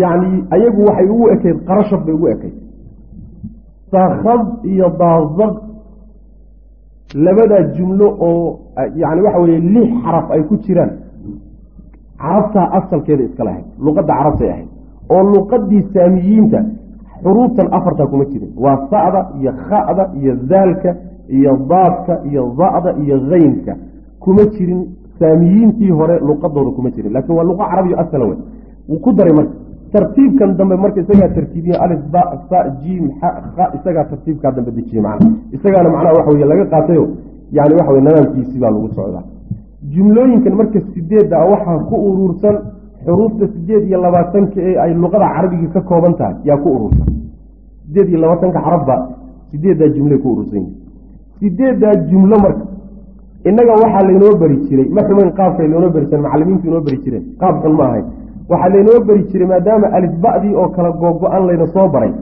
yacni ayagu waxay ugu ekayd qarashab bay ugu ekayd saakad iyo daazaq labadaa jumlo oo yani waxa weye lix xaraf ay ku jiraan. Carabtaa asalkeeda iskale ahayd luqadda carabtay ahayd oo luqadii saamiyiinta xuruuftan afartaa kuma jirin. Waa sa'da iyo kha'da iyo daalka iyo daadka iyo da'da iyo haynka kuma jirin. Saamiyiintii hore luqadooda kuma jirin. Laakiin waa luqa carabiyo asala wey ku daray marka tartiibkan dambe marka isagaa tartiibiye alif ba sa jiim xa ha isagaa tartiibkaa dambe dejiye macna. Isagaana macnaha waxa weye laga qaatayo yani waxa weye nadaamkiisii baa lagu socdaa jumlooyinkan marka sideedda a waxaa ku uruursan xuruufta sideed iyo labaatanka ee ay luqada carabiga ka kooban tahay yaa ku urursan. Sideed iyo labaatanka xarafba sideeddaa jumlay ku urursan yihiin sideeddaa jumlo marka innaga waxaa laynoo beri jiray. Ma xumayn qaabkay loonoo beri jireen macalimiintu inoo beri jireen. Qaab ma ahayn waxaa laynoo beri jiray maadaama alifba'dii oo kala googo-an layna soo baray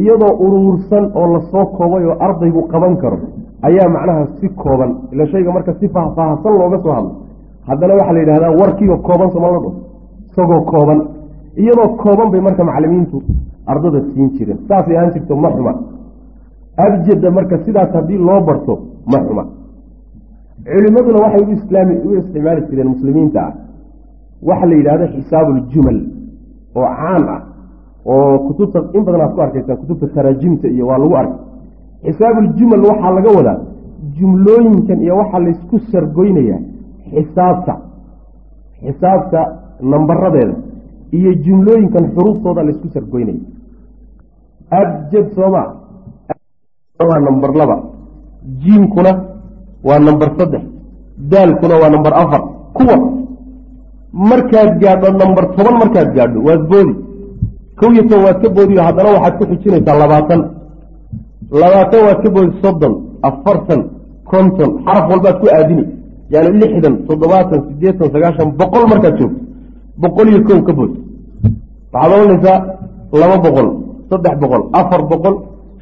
iyadoo uruursan oo la soo koobay oo ardaygu qaban karo ayaa macnaha si kooban ila shayga marka si faahfaahsan looga soo hadlo. Haddana waxaa la yidhahdaa warkiioo kooban sooma la dho isagoo kooban. Iyadoo kooban bay marka macalimiintu ardada siin jireen. Saasay ahaan jirto ma xuma. Abjada marka sidaas haddii loo barto ma xuma. Culimaduna waxay u islaami u isticmaali jireen muslimiinta ah waxa la yidhahdo xisaabuuljumal oo caan ah oo kutubta in badan aad ku arkaysaan kutubta taraajimta iyo waa lagu arkay. Xisaabuuljumal waxaa laga wadaa jumlooyinkan iyo waxaa laysku sargoynayaa xisaabta xisaabta nambaradeeda iyo jumlooyinkan xuruuftooda laysku sargoynaya abjad sooma waa namber laba jiimkuna waa namber saddex daalkuna waa namber afar kuwa markaad gaadho namber toban markaad gaadho waad boodi. Kow iyo toban waad ka boodiyo haddana waxaad ku xijinaysaa labaatan. Labaatan waad ka boodi soddon afartan konton xaraf walbaad ku aadini. Yani lixdan toddobaatan siddeetan sagaashan boqol markaad joogto. Boqol iyo kow ka bood waxaad oranaysaa laba boqol saddex boqol afar boqol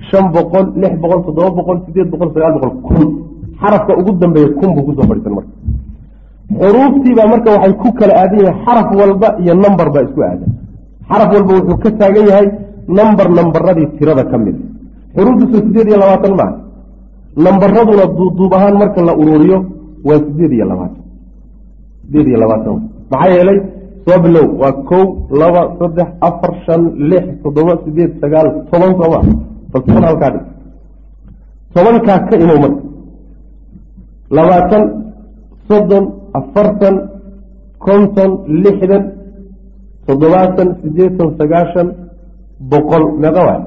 shan boqol lix boqol toddoba boqol sideed boqol sagaal boqol kun. Xarafka ugu dambeeya kun buu ku soo fadhiisan marka xuruuftiibaa marka waxay ku kala aadan yahay xaraf walba iyo number baa isku aadan. Xaraf walba wuxuu ka taagan yahay number nambaradii tirada ka mid. Xuruuftiisu sideed iyo labaatan maaha nambaraduna duuduub ahaan marka la ururiyo waa sideed iyo labaatan. Sideed iyo labaatan. Maxaa yeelay soo bilow waa kow laba saddex afar shan lix toddoba sideed sagaal toban sooma bal toban halkaa dhig. Tobankaa ka imow marka. Labaatan soddon afartan konton lixdan toddobaatan siddeetan sagaashan boqol meeqa waay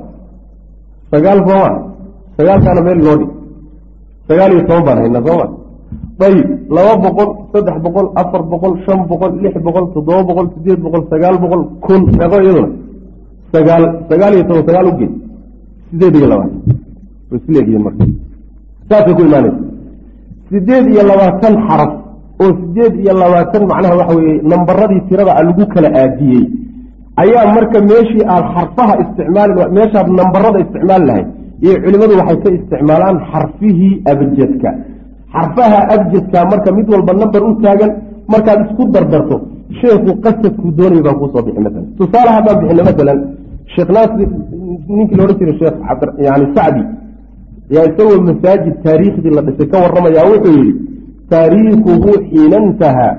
sagaal sooma sagaalkaana meel loo dhig. Sagaal iyo toban baan haynaa sooma ayib laba boqol saddex boqol afar boqol shan boqol lix boqol toddoba boqol sideed boqol sagaal boqol kun meeqo iyaduna. Sagaal sagaal iyo toban sagaal ugeed sideed iyo labaatan. Way isleegihiin marka. Saasay ku imaanaysa sideed iyo labaatan xaraf oo sideed iyo labaatan macnaha waxa weeye nambaradii tirada a lagu kala aadiyey. Ayaa marka meeshii aad xarfaha isticmaali meeshaad nambarada isticmaali lahayd iyo culimadu waxay ka isticmaalaan xarfihii abjadka. Xarfaha abjadka marka mid walba namber u taagan markaad isku dardarto sheekhu qasadkuu doonaya baa kuusoo bixi maalan tusaale haddaan bixino maalan sheekh naasir ninkii la odhan jiray sheekh yani sacdi yaa isagoo masaajid taariikhdii la dhisay ka warramayaa wuxuu yidhi taariikuhu xiina intahaa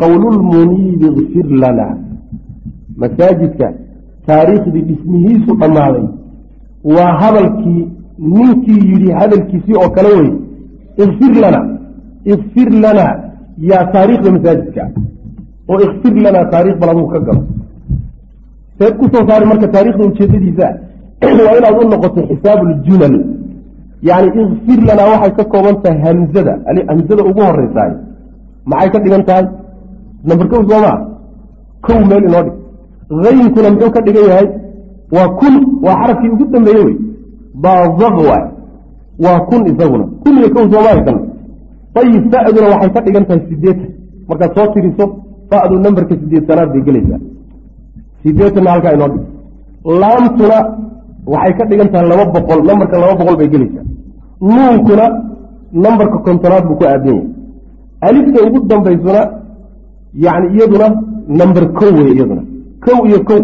qowlulmuniibi ikfir lana. Masaajidka taariikhdii dhismihiisu dhammaaday. Waa hadalkii ninkii yidhi hadalkiisii oo kale wey ikfir lana ikfir lana yaa taariikhda masaajidka. Oo ikfir lana taarikh bal aduu ka galo. Seed ku soo marka taarikhda ujeedadiisa [clears throat] waa inaad u noqoto xisaabuuljumal yani ikfir lanaa waxay ka kooban tahay hamzada. Hamzada ugu horeysaay maxay ka dhigan tahay? Namber kow soomaa kow meel inoo dhig. Haynkuna muxuu ka dhigan yahay? Waa kun waa xarafkii ugu dambeeye wey. Baazaq waay. Waa kun isaguna. Kun iyo kow soomaa kan? Ayib fa'duna waxay ka dhigan tahay sideetan markaad soo tiriso fa'du namberka sideedsanaad bay gelaysaa. Sideetanna halkaa inoo dhig. Laamtuna waxay ka dhigan tahay laba boqol. Nambarka laba boqol bay gelaysaa nuunkuna nambarka kontonaad buu ku aadan yahay. Alifta ugu dambaysuna yani iyaduna namber kow wey iyaduna. Kow iyo kow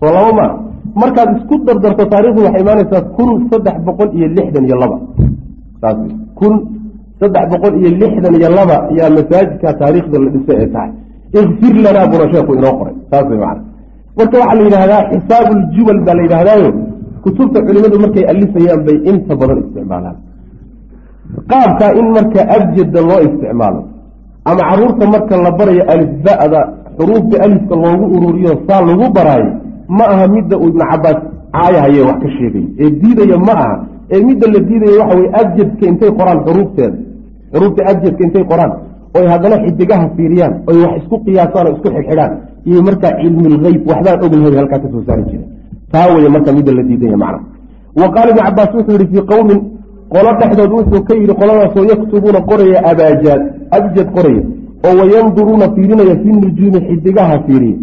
soo laba maa markaad isku dardarto taarikhdu waxay imaanaysaa kun saddex boqol iyo lixdan iyo laba. Saas kun saddex boqol iyo lixdan iyo laba yaa masaajidka taariikhda la dhisay ee tahay. Ikfir lanaa buna sheeku inoo qoray. Saas way macana marka waxaa la yidhaahdaa xisaabuuljumal baa la yidhahdaayo kutubta culimadu markay alifayaan bay inta badan isticmaalaan. Qaabkaa in marka abjada loo isticmaalo ama carruurta marka la barayo alifba'da xuruufta alifka loogu ururiyo saa lagu baraayo ma aha midda uu ibnu cabaas caayahaye wax ka sheegay. Ee diidaya ma aha. Ee midda la diidaya waxa weye abjadka intay qoraan xuruufteeda xuruufta abjadka intay qoraan oy haddana xidigaha fiiriyaan oy wax isku qiyaasaan oo isku xidxidhaan iyo markaa cilmilgeyb waxbaan ognahay halkaa ka saari jira taa weye marka midda la diidaya macna. Wa qaala ibnu cabaas wuxuu yihi fii qowmin qolo dhexdood wuxuu ka yidhi qoladaasoo yaktubuuna qoraya abaajaad abjad qoraya oo wayanduruuna fiirinaya fi nujuumi xidigaha fiiriya.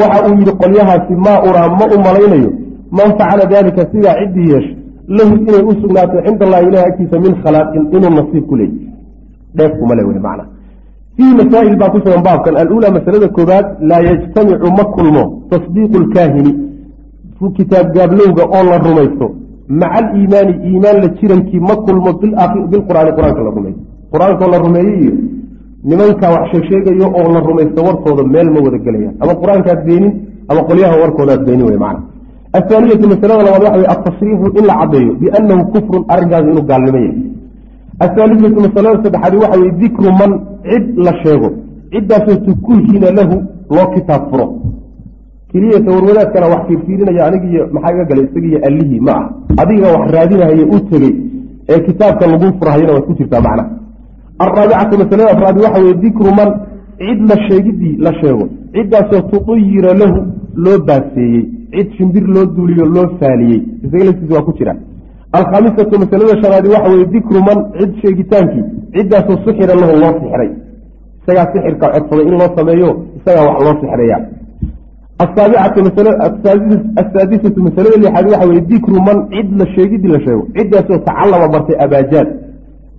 Waxa uu yidhi qolyahaasi maa uraa ma u malaynayo. Man facala daalika sidaa ciddii yeesha lahu inay u sugnaato cinda allahi ilahi agtiisa min khalaaqin inuu nasiib ku leeyay dheefkumale wey macna. Fiihi masaa'il baa ku sugan baabkan. Alula masalada koobaad laa yajtamicu ma kulmo tasdiiqu lkaahini kitaab gaablowga oo la rumaysto maca aliimaani iimaan la jirankii ma kulmo bilqur'aani qur'aanka la rumeeyo qur'aankaoo la rumeeyo iyo nimankaa wax sheegsheegayo oo la rumaysto warkooda meel ma wada gelayaan. Ama qur'aankaad beenin ama qolyaha warkoodaad beenin wey macana athaaniyatu masalada labaad waxa wey altasriixu in la caddeeyo biannahu kufrun arrinkaas inuu gaalnimo yahay. Ahaalisatu masalada saddexaadi waxa weye dikru man cid la sheego. Ciddaasoo tukuhina lahu loo kitaab furo keliya tawarwadaadkana wax fiirfiirinaya anigiiyo maxaa iga galay isagiiyo allihii ma ah adiga wax raadinahaye u tegey ee kitaabka lagu furahayana waad ku jirtaa macna. Alraabicatu masalada afraadi waxa weye dikru man cid la sheegidii la sheego. Ciddaasoo tuduyira lahu loo baaseeyey. Cid shimbir loo duuliyo loo faaliyey isaga laftiisa waa ku jira. Alkhaamisatu masalada shanaadi waxa weye dikru man cid sheegitaankii. Ciddaasoo sixira lahu loo sixray. Isagaa sixirka codsaday in loo sameeyo isagaa wax loo sixraya asaadisatu masalada lixaad waxa weye dikru man cid la sheegidii la sheego ciddaasoo tacalama bartay abaajaad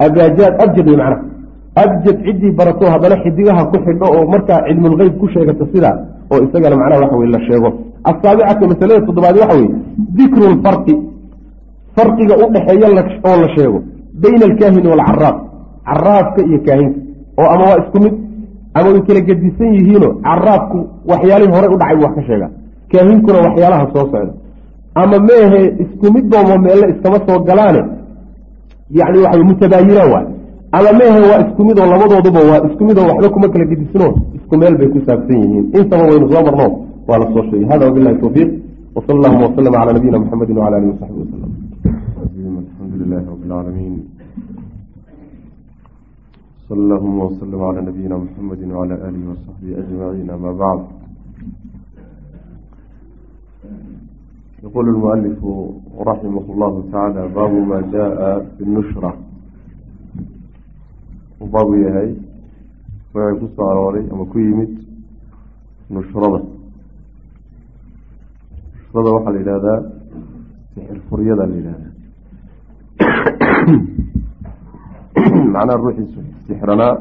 abaajaad abjad macnaha abjad ciddii barato haddana xidigaha ku xidho oo markaa cilmulgeyb ku sheegata sidaa oo isagana macnaha waxa weye la sheego asaabicatu masalada toddobaad waxa weye dikru lfarqi farqiga u dhexeeya oo la sheego bayna alkaahini waalcaraab caraabka iyo kaahinka oo ama waa isku mid ama way kala gedisan yihiino caraabku waxyaalihii horey u dhacay wax ka sheegaa. Kaahinkuna waxyaalaha soo socda. Ama meehe isku mid meelle iskama soo galaane. Yacni waxa mutabaayinaan waay ama meehe waa isku mid oo labadooduba waa isku mid oo waxba kuma kala gedisno isku meel bay ku saabsan yihiin. Intaba waynu soo marno waa la soo sheegay. Hada wabilahi towfiiq wsal allahuma waslama cala nabiyina muxamedi wcala alihi wasaxbi wasalam alxamdu sal allahuma wslm cala nabiyina muxamedi wcala alihi wasaxbihi ajmaciin ama bacd yaqul lmualifu raximah llahu tacaala baabu ma jaءa fi nushra uu baabu yahay waxay ku soo arooray ama ku yimid nushrada nushrada waxaa la yidhahdaa sixir la yidhahdaa macnaha ruuxiisu sixranaa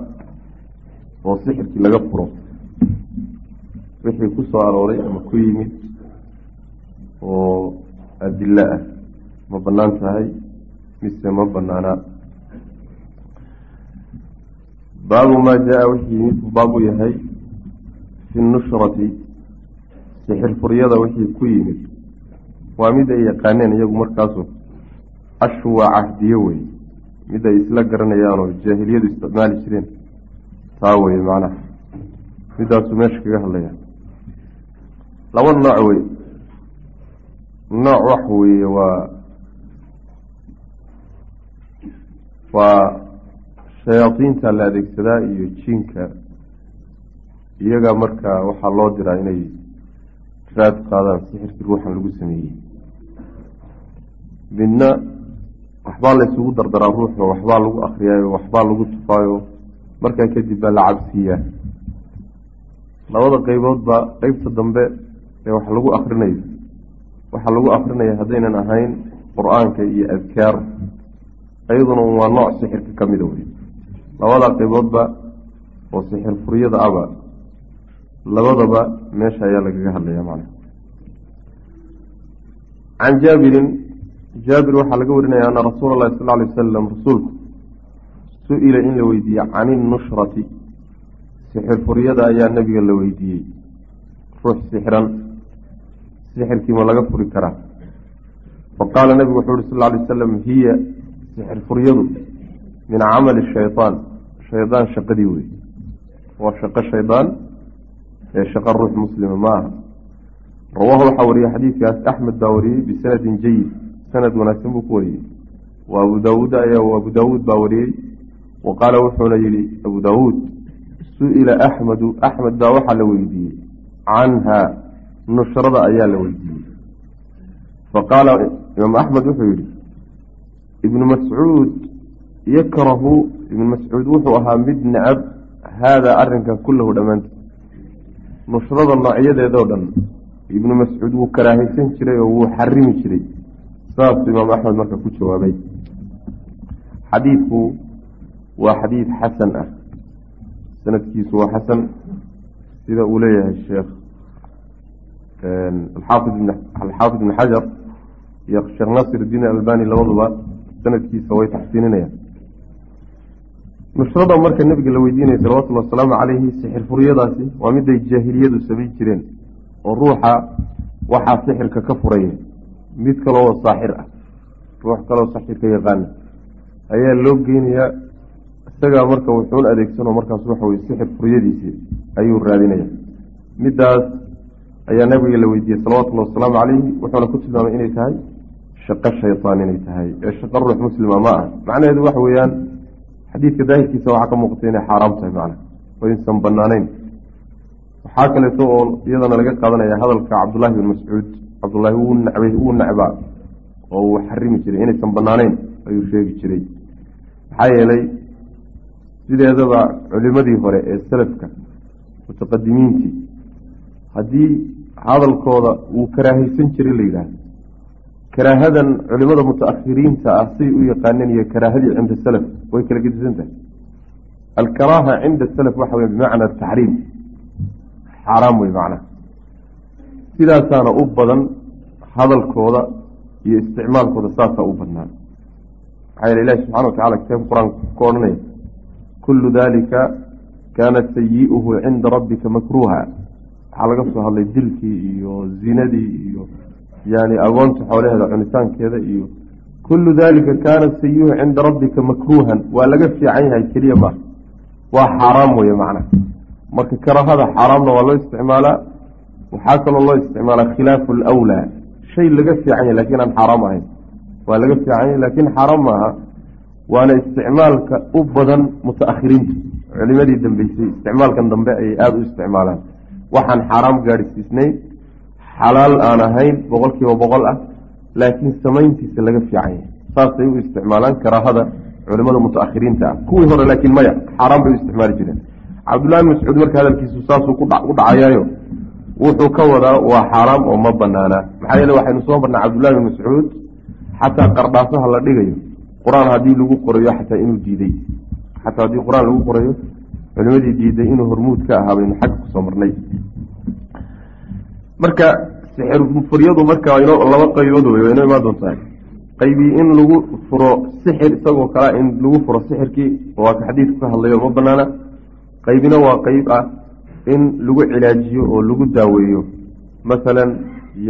oo sixirkii laga furo. Wixii ku soo arooray ama ku yimid oo adilo ah. Ma bannaan tahay mise ma bannaanaa baabu maa jaa wixii yimid buu yahay fi nushrati sixir furyada wixii ku yimid. Waa mid ay yaqaaneen iyagu markaasu ashu waa cahdiyo wey mid ay isla garanayaan oo jaahiliyadu isticmaali jireen. Taa weye macnaha. Midaasuu meesha kaga hadlaya laba nooc wey nooc wax weeye waa waa shayaadiinta la adeegsadaa iyo jinka iyaga marka waxaa loo diraa inay raad qaadaan sixirkii ruuxan lagu sameeyey. Midna waxbaa la isugu dardaraa ruuxo waxbaa lagu akriyaayo waxbaa lagu tufaayo. Markaa kadib baa la cabsiiyaa. Labada qeyboodba qeybta dambe ee wax lagu akrinayo waxaa lagu akrinaya haddaynan ahayn qur'aanka iyo adkaar iyaduna waa nooc sixirka ka mida wey labada qeyboodba oo sixir furyada aba labadaba meesha ayaa lagaga hadlaya macna can jaabirin jaabir waxaa laga warinaya ana rasuula allahi sal alay wasalam rasuulku su'ila in la weydiiyey can innushrati sixir furyada ayaa nebiga la weydiiyey. Ruux sixran. Sixirkii ma laga furi karaa. Faqaala nebigu wuxuu uhi sal alay wasalam hiya sixir furyadu min camali shaydaan shaydaan shaqadii wey waa shaqo shaydaan ee shaqo ruux muslima ma aha. Rawaahu waxaa wariyey xadiidkaas axmed baa wariyey bisanadin jayid sanad wanaagsan buu ku wariyey. Wa abu daawuud ayaa abu daawuud baa wariyey. Wa qaala wuxuuna yihi abu daawuud su'ila axmedu axmed baa waxaa la weydiiyey. Canha nushrada ayaa la weydiiyey. Faqaala imaam axmed wuxuu yihi ibnu mascuud yakrahu. Ibnu mascuud wuxuu ahaa mid necab haadaa arrinkan kullahu dhammaanteed nushrada noocyadeedoo dhan ibnu mascuud wuu karaahaysan jiray oo wuu xarimi jiray saasuu imaam axmed marka ku jawaabay. Xadiidku waa xadiid xasan ah. Sanadkiisu waa xasan. Sida uu leeyahay sheekh alxaafid ibn xajar iyo sheekh nasir diin albani labaduba sanadkiisa way taxsiininayaan. Nushrada marka nabiga la weydiinaya salawatullhi wasalaamu calayhi sixir furyadaasi waa miday jaahiliyadu samayn jireen oo ruuxa waxaa sixirka ka furaya mid kaloo saaxir ah ruux kaloo saxirka yaqaana ayaa loo geynayaa isagaa marka wuxuun adeegsanoo markaas waxa weye sixir furyadiisii ayuu raadinaya. Middaas ayaa nabiga la weydiiyey salawatullhi wasalaamu calayhi wuxuuna ku tilmaamay inay tahay shaqo shaytaan inay tahay. Ee shaqo ruux muslima ma ah macnaheedu waxa weeyaan xadiidka daahirkiisa waxaa ka muuqata inay xaaraam tahay macna oo insan banaanayn waxaa kaleeto oo iyadana laga qaadanaya hadalka cabdullaahi bin mascuud cabdullaahi wuu nacbaa oo uu xarimi jiray inaysan banaanayn ayuu sheegi jiray. Maxaa yeelay sideedaba culimadii hore ee salafka mutaqadimiintii haddii hadalkooda uu karaahaysan jiray la yidhaahdo karaahadan culimada mutaakhiriinta ah say u yaqaaneen iyo karaahadii cinda salaf way kala gedisan tahay. Alkaraaha cinda salaf waxa wey bimacna taxriim. Xaaraam wey macnaha sidaasaana u badan hadalkooda iyo isticmaalkooda saasaa u badnaan. Maxaa yeele ilahi subxana wa tacala kitaabka qur'aanka ku odhanaya kullu dalika kaana sayi'uhu cinda rabbika makruuha. Waxaa laga soo hadlay dilkii iyo zinadii iyo yani agoonta xoolaheeda cunitaankeeda iyo kullu dalika kaana sayi'uhu cinda rabbika makruuhan. Waa laga fiican yahay keliya ma waa xaaraam weye macnaha marka karahada xaaraamna waa loo isticmaalaa waxaa kaloo loo isticmaalaa khilaafu alwlaa shay laga fiican yahy laakiin aan xaaraam ahayn waa laga fiican yahy laakiin xaaraam maaha waana isticmaalka u badan mutaakhiriinta. Culimadii dambeysay isticmaalkan dambe ayay aada u isticmaalaan. Waxaan xaaraam gaadhsiisnayn xalaal aan ahayn boqol kiiba boqol ah laakiin samayntiisa laga fiican yahay. Saasay u isticmaalaan karaahada culimada mutaakhiriinta ah. Kuwii hore laakiin maya xaaraan bay u isticmaali jireen. Cabdullahi mascuud marka hadalkiisu saasuu u dhacayaayo wuxuu ka wadaa waa xaaraam oo ma banaanaa maxaa yeele waxaynu soo marnay cabdullahi bin mascuud xataa qardhaasaha la dhigayo. Qur'aan haddii lagu qorayo xataa inuu diiday. Xataa haddii qur'aan lagu qorayo culimadii diiday inuu hormuud ka ahaa baynu xagga ku soo marnay. Marka sixir furyadu marka laba qaybood wey inoo imaan doontaa. Qaybii in lagu furo sixir isagoo kalea in lagu furo sixirkii waa ka xadiidku ka hadlayo ma banaana qaybina waa qeyb ah in lagu cilaajiyo oo lagu daaweeyo. Masalan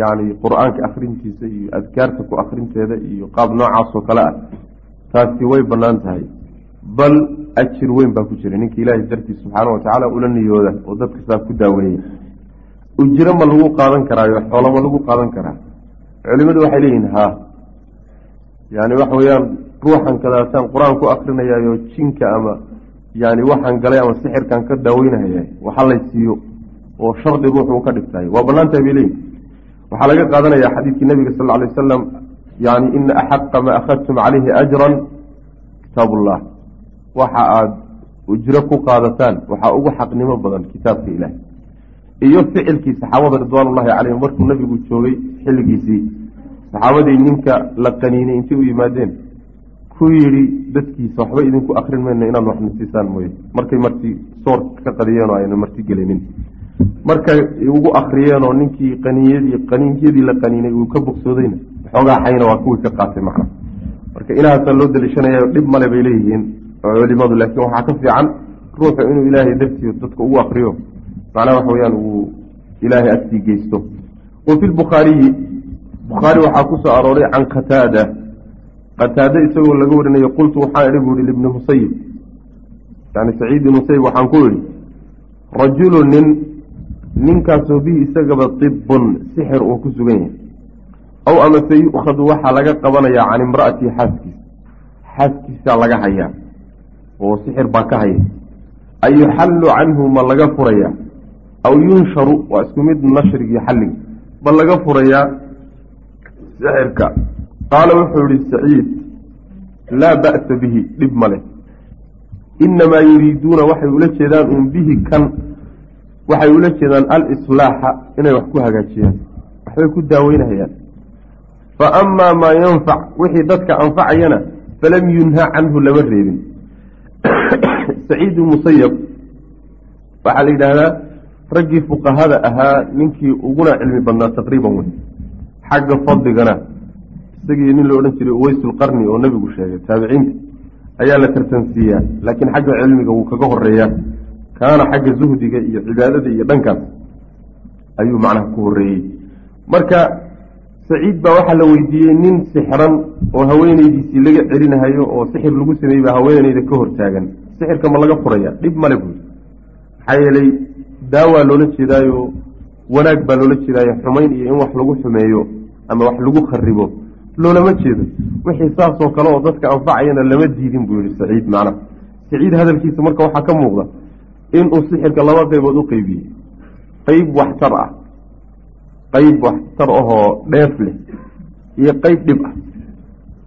yani qur'aanka akrintiisa iyo adkaarta ku akrinteeda iyo qaab noocaasoo kale ah. Taasi way bannaan tahay. Bal ajir weyn baa ku jira. Ninka ilaahay dartiis subxaana watacaala ula niyooda oo dadka saa ku daaweeya. Ujiro ma lagu qaadan karaayo xoolo ma lagu qaadan karaa. Culimadu waxay leeyihiin haa yani waxa weeyaan ruuxan kadaataan qur'aan ku akrinayaayo jinka ama yani waxaan galay ama sixirkan ka daaweynahaya waxa lay siiyo oo shardi ruux uu ka dhigtahay waa banaantahay bay waxaa laga qaadanaya xadiidkii nabiga sal alay wasalam yani ina axaqa ma akhadtum calayhi ajran kitaab ullah waxa aada ujro ku qaadataan waxaa ugu xaqnimo badan kitaabka ilaah iyo ficilkii saxaabada ridwaanullahi calayhim markuu nabigu joogay xilligiisii saxaabadii ninka la qaniinay intay u yimaadeen ku yidhi dadkiisa waxba idinku akrin mayno inaad waxna siisaan mooye. Markay marti soor ka qadiyeen oo ayna marti gelinin markay ugu akriyeenoo ninkii qaniiyadii qaniinyadii la qaniinay uu ka bogsoodayna waxoogaa xayna waa kuwii ka qaatay macna marka inahaasaa loo daliishanaya dhib male bay leeyihiin culimadu laakiin waxaa ka fiican ruuxu inuu ilaahay dartii dadka ugu akriyo macnaha waxa weyaan uu ilaahay agtii geysto wa fi lbukhaariyi bukhaari waxaa ku soo arooray can qataada qataade isagoo laga warinayo qultu waxaan idhi bu ihi libni musayib yani saciid ibn musayib waxaan ku idhi rajulu nin ninkaasoo bihi isagaba tibun sixir uu ku sugan yahay. Aw amase yu'khadu waxaa laga qabanayaa can imra'atihi xaaskiisa. Xaaskiisaa laga hayaa oo sixir baa ka haya. An yuxallu canhu ma laga furayaa. Aw yunsharu waa isku mid nashrigii xalligi ma laga furayaa sixirka qaala wuxuu yihi saciid laa ba'sa bihi dhib ma leh. Inamaa yuriiduuna waxay ula jeedaan uun bihi kan waxay ula jeedaan alislaaxa inay wax ku hagaajiyaan waxbay ku daaweynahayaan. Fa amaa maa yanfac wixii dadka anfacayana falam yunha canhu lama reebin. [coughs] Saciid musayab waxaa la yidhaahdaa raggii fuqahada ahaa ninkii uguna cilmi badnaa taqriiban wey xagga fadligana isagii nin la odhan jiray uweysulqarni oo nebigu sheegay taabiciinta ayaa la tartansiiyaa laakiin xagga cilmiga wuu kaga horeeyaa kaana xagga zuhdiga iyo cibaadada iyo dhankaas ayuu macnaha ku horeeyey marka saciid baa waxaa la weydiiyey nin sixran oo haweeneydiisii laga celinahayo oo sixir lagu sameeyey baa haweeneyda ka hortaagan sixirka ma laga furaya dhib male buuri maxaa yeelay daawaa loola jeedaayo wanaag baa loola jeedaayo xumayn iyo in wax lagu xumeeyo ama wax lagu kharibo loolama jeedo wixii saasoo kale oo dadka anfacayana lama diidin buu yihi saciid macnaha saciid hadalkiisa marka waxaa ka muuqda inuu sixirka laba qaybood u qeybiyey qeyb waxtar ah. Qeyb waxtar ahoo dheef leh. Iyo qeyb dhib ah.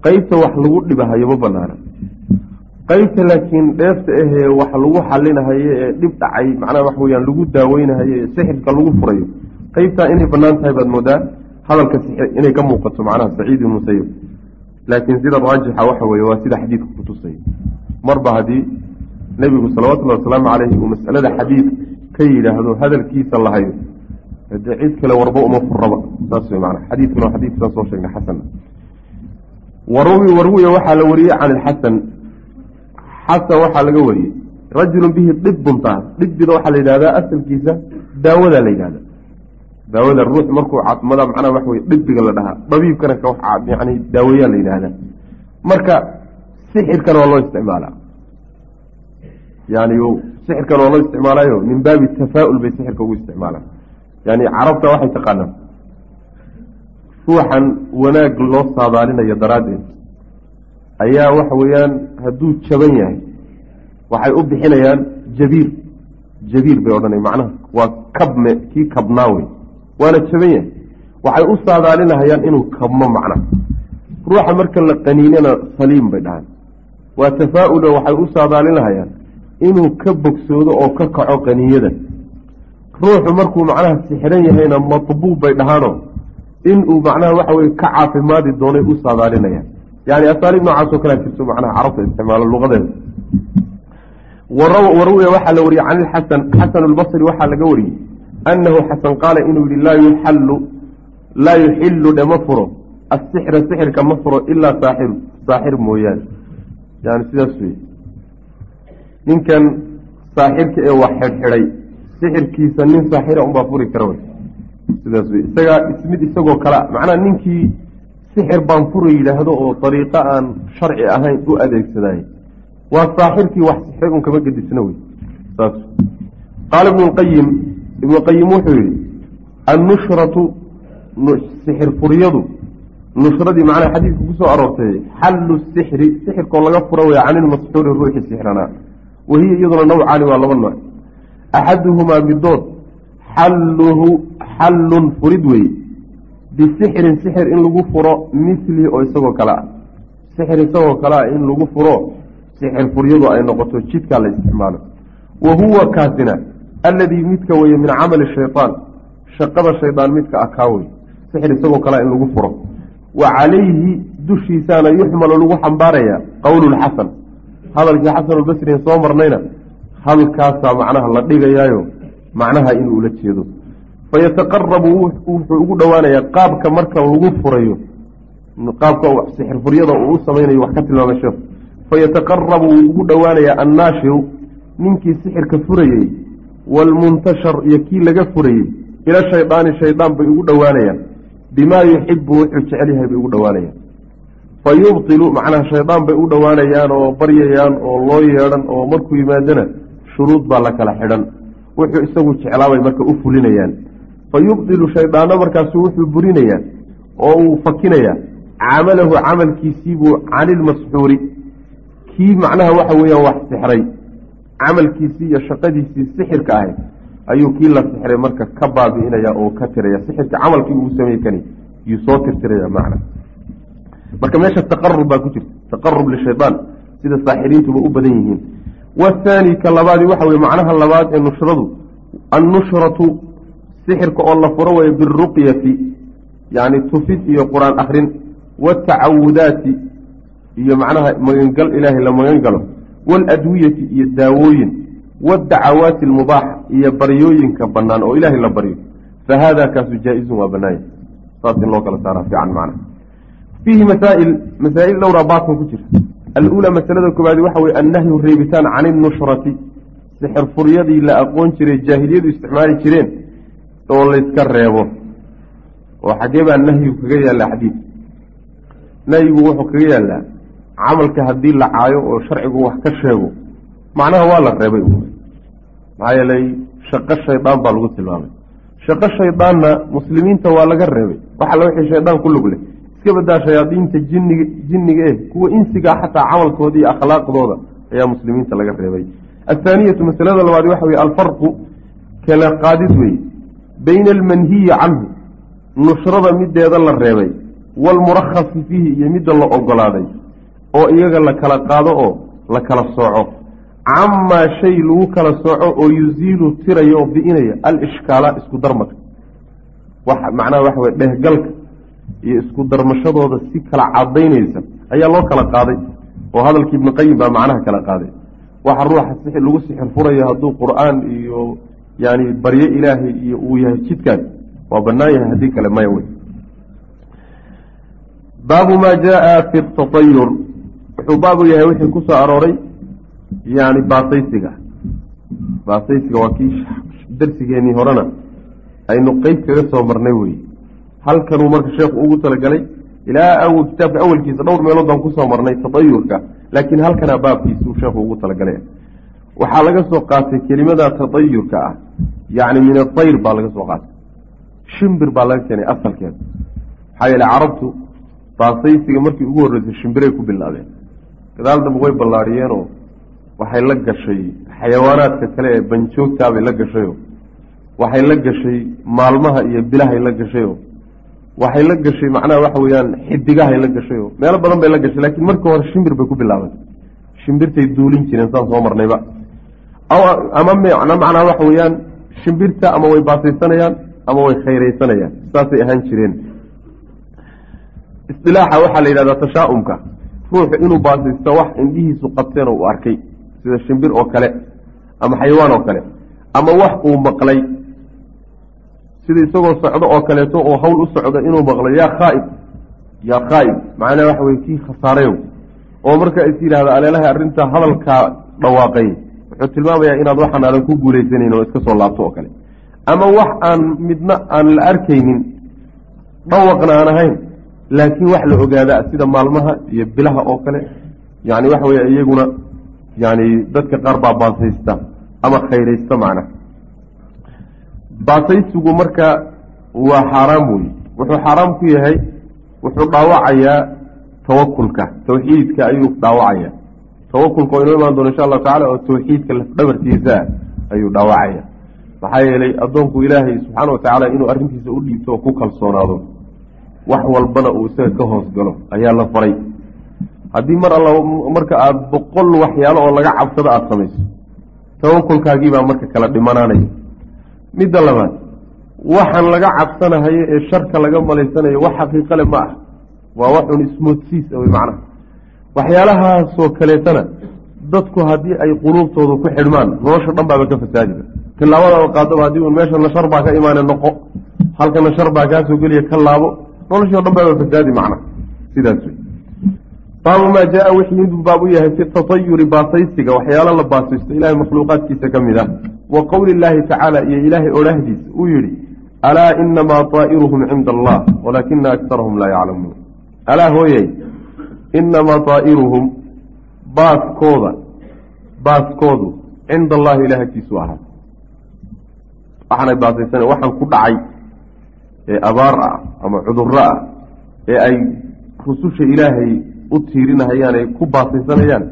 Qeybta wax lagu dhibahayo ma banaana. Qeybta laakiin dheefta ahee wax lagu xalinahayo ee dhib dhacay macnaha wax weyaan lagu daaweynahayo ee sixirka lagu furayo qeybtaa inay bannaan tahay baad moodaa hadalka inay ka muuqato macnaha saciid ibn musayib laakiin sida raajixa waxa weye waa sida xadiidka kutusay marba haddii nebigu salawatullahi wasalaamu caleyhi uu masalada xadiid ka yidhaahdo hadalkiisa lahayo dee cid kale warba uma furaba saas wey maana xadiidkuna waa xadiidkaan soo sheegnay xasan. Warawi warwiya waxaa la wariyey can ilxasan xasan waxaa laga wariyey rajulun bihi dhibun taas. Dhibida waxaa la yidhahdaa asalkiisa daawadaa la yidhahda daawada ruux markuu cadmada macnaha wax weye dhibiga la dhahaa. Dabiibkana yani daaweyaa la yidhaahdaa marka sixirkana waa loo isticmaalaa. Yani sixirkana waa loo isticmaalayo min baabi tafaa-ul bay sixirka ugu isticmaalaan. Yani carabta waxay taqaanaan ruuxan wanaag loo saadaalinayo daraaddeed ayaa waxa weeyaan hadduu jaban yahay waxay u bixinayaan jabiir. Jabiir bay odhanay macnaha waa kabme kii kabnaa wey waana jaban yahay waxay u saadaalinahayaan inuu kabmo macna. Ruuxa marka la qaniinana saliim bay dhahaan. Waa tafaa-ulo waxay u saadaalinahayaan inuu ka bogsoodo oo ka kaco qaniiyada ruuxu markuu macnaha sixiran yahayna matbuub bay dhahaano inuu macnaha waxa weye ka caafimaadi doonay u saadaalinayaan yani asaaliib noocaasoo kalea jirto macnaha carabta isticmaalo luqadeeda. Warwiya waxaa la wariyey can ilxasan xasan albasri waxaa laga wariyey annahu xasan qaala inuu yihi laa yuxallu laa yuxilu dhe ma furo asixra sixirka ma furo ilaa saaxiru saaxir mooyaane yani sidaas wey ninkan saaxirka ee wax xidhxidhay sixirkiisa nin saaxira unbaa furi kara wey sidaas wey isagaa ismid isagoo kalea macnaha ninkii sixir baan fura yidhaahdo oo dariiqo aan sharci ahayn u adeegsadaay waa saaxirkii wax sixray un kama gedisna wey saas qaala ibnu lqayim ibnu qayim wuxuu yihi annushratu sixir furyadu. Nushradii macnaha xadiidka ku soo aroortay xallu sixri sixirkoo laga fura wey can ilmasxuuri ruuxi sixranaa wahiya iyaduna nawcaani waa laba nooc. Axaduhumaa midood xalluhu xallun furid wey bisixrin sixir in lagu furo mithli oo isagoo kale ah. Sixir isagoo kale ah in lagu furo sixir furyadu ay noqoto jidkaa la isticmaalo. Wa huwa kaasina alladii midka weye min camali shaytaan shaqada shaydaan midka ah kaa wey sixir isagoo kalea in lagu furo wa calayhi dushiisaana yuxmalu lagu xambaaraya qowlulxasan hadalkii xasanulbasrin soo marnayna halkaasaa macnaha la dhigayaayo macnaha inuu ula jeedo fayataqarabu wuxuu ugu dhowaanayaa qaabka marka lagu furayo qaabka sixir furyada uu u samaynayo wax ka tilmaamay sheekhu fayataqarabu wuu ugu dhowaanayaa annaashiru ninkii sixirka furayey waalmuntashar iyo kii laga furayey ila shaydaani shaydaan bay ugu dhowaanayaan bimaa yuxibu wuxuu jecel yahay bay ugu dhowaanayaan fa yubtilu macnaha shaydaan bay u dhowaanayaan oo baryayaan oo loo yeedhan oo markuu yimaadana shuruud baa la kala xidhan wuxuu isagu jeclaabay marka u fulinayaan fa yubdilu shaydaanno markaasu wuxuu burinayaa oo uu fakinayaa camalahu camalkiisiibuu canilmasxuuri kii macnaha waxa weeyaan wax sixray camalkiisii iyo shaqadiisii sixirka ahayd ayuu kii la sixray marka ka baabi'inaya oo ka tiraya. Sixirka camalkii uu samey kani yuu soo tirtiraya macna. Marka meesha taqarub baa ku jirta taqarub lishaydaan sida saaxiriintuba u badan yihiin. Wathaani ka labaadi waxa weye macnaha labaad ee nushradu annushratu sixirka oo la furo weye biruqyati yani tufid iyo qur'aan akrin waatacawudaati iyo macnaha magangal ilaahay la magan galo waaladwiyati iyo daawooyin wadacawaati almubaax iyo baryooyinka bannaan oo ilaahay la baryo. Fa haada kaasu jaa-izun waa bannaanya saas in loo kala saaraa fiican macna. Fiihi masaa'il masaa'il dhowraa baatan ku jirta aluulaa masalada koowaadi waxa weye annahyu reebitaan can innushrati sixir furyadii la aqoon jiray jaahiliyadu isticmaali jireen oo layska reebo. Oo xaggee baa nahyigu kaga yaallaa xadiid. Nahyigu wuxuu kaga yaallaa camalka haddii la caayo oo sharcigu wax ka sheego macnaha waa la reebay maxaa yeelay shaqo shaydaan baa lagu tilmaamay shaqo shaydaanna muslimiinta waa laga reebay waxa la wixii shaydaan ku lug leh iska badaa shayaadiinta jinniga jinniga eh kuwa insigaa xataa camalkooda iyo akhlaaqdooda ayaa muslimiinta laga reebay athaaniyatu masalada labaad waxa weye alfarqu kala qaadid weeye bayna almanhiyi canhu nushrada mideeda la reebay waalmurakhasi fiihi iyo midda la ogolaaday oo iyaga la kala qaado oo la kala sooco. Camaa shay lagu kala sooco oo yuziilu tiraya oo bi'inaya alishkaala isku darmadka. Macnaha waxa weye dhehgalka iyo isku darmashadooda si kala cadaynaysa ayaa loo kala qaaday oo hadalkii ibnu qayim baa macnaha kala qaaday. Waxa ruuxa lagu sixir furayo hadduu qur'aan iyo yani baryo ilaahay iyo uu yahay jidkaas waa banaan yahay haddii kale maya wey baabu maa jaa fi tatayur wuxuu baabu yahay wixii ku soo arooray yani baasaysiga. Baasaysiga waa kii darsigeenii horena aynu qeyb kaga soo marnay wey halkanuu marka sheekhu ugu talagalay ilaa awal kitaabka awalkiisa dhowr meelood baan ku soo marnay tatayurka laakiin halkanaa baabkiisuu sheekhu ugu talagalay. Waxaa laga soo qaatay kelimada tatayurka ah yacni min atayr baa laga soo qaatay. Shimbir baa laga keenay asalkeeda. Maxaa yeele carabtu baasaysiga markii ugu horreysay shimbiray ku bilaabeen gadaal dambe way ballaadhiyeenoo waxay la gashay xayawaanaadka kale ee banjoogtaabay la gashayo waxay la gashay maalmaha iyo bilahay la gashayo waxay la gashay macnaha waxa weeyaan xidigahay la gashayo meelo badan bay la gashay laakiin markii hore shimbir bay ku bilaabay shimbirtay duulin jireen saan soo marnayba ama mn macnaa waxa weeyaan shimbirta ama way baasaysanayaan ama way khayraysanayaan saasay ahaan jireen. Isdilaaxa waxaa la yidhahdaa tashaa-umka ruuxu inuu baasaysto wax indhihiisu qabteen oo uu arkay sida shimbir oo kale ama xayawaan oo kale ama wax uu maqlay. Sida isagoo socdo oo kaleeto oo hawl u socdo inuu maqlo yaa khaaib yaa khaaib macnaha waxa weye kii khasaareyow oo marka is yidhahda aleelahay arrinta hadalkaa dhawaaqay wuxuu tilmaamayaa inaad waxaan aadan ku guulaysanayn oo iska soo laabto oo kale. Ama wax aan midna aan la arkaynin dhawaqna aan ahayn laakiin wax la ogaadaa sida maalmaha iyo bilaha oo kale yani waxa weye iyaguna yani dadka qaar baa baasaysta ama khayraysta macnaha baasaysigu marka waa xaaraam wey wuxuu xaaraam ku yahay wuxuu dhaawacayaa tawakulka tawxiidka ayuu dhaawacayaa. Tawakulka oo inoo imaan doona insha allahu tacala oo tawxiidka lafdhabartiisa ayuu dhaawacaya maxaa yeelay addoonku ilaahay subxaana watacaala inuu arrintiisa u dhiibto oo ku kalsoonaado wax walbana uu isaga ka hoos galo. Ayaa la faray. Haddii mar alla marka aada boqol waxyaalo oo laga cabsado aada samayso tawakulkaagiibaa marka kala dhimanaanaya. Midda labaad waxaan laga cabsanahayo ee sharka laga malaysanayo wax xaqiiqale ma ah. Waa waxun ismoodsiis wey macnaha. Waxyaalahaasoo kaleetana dadku haddii ay quluubtooda ku xidhmaan nolosha dhan baaba ka fasaadiba tilaabadaba qaadaba haddii un meeshana shar baa ka imaane noqo halkana shar baa kaasoo geliya ka laabo noloshii o dhan baaba fasaadi macnaha sidaas wey baabu maa jaa wixii miduu baab u yahay fi tatayuri baasaysiga waxyaalo la baasaysto ilahay makhluuqaadkiisa ka mid ah. Wa qowli illaahi tacaala iyo ilaahay odhahdiisa uu yidhi alaa inamaa daa'iruhum cinda allah walaakina akarahum laa yaclamuun. Alaa hooyey inamaa daa'iruhum baaskooda baaskoodu cinda allahi ilaah agtiisu ahaa. Waxaanay baasaysana waxaan ku dhacay ee abaar ah ama cudurro ah ee ay rususha ilaahay u tiirinahayaan ay ku baasaysanayaan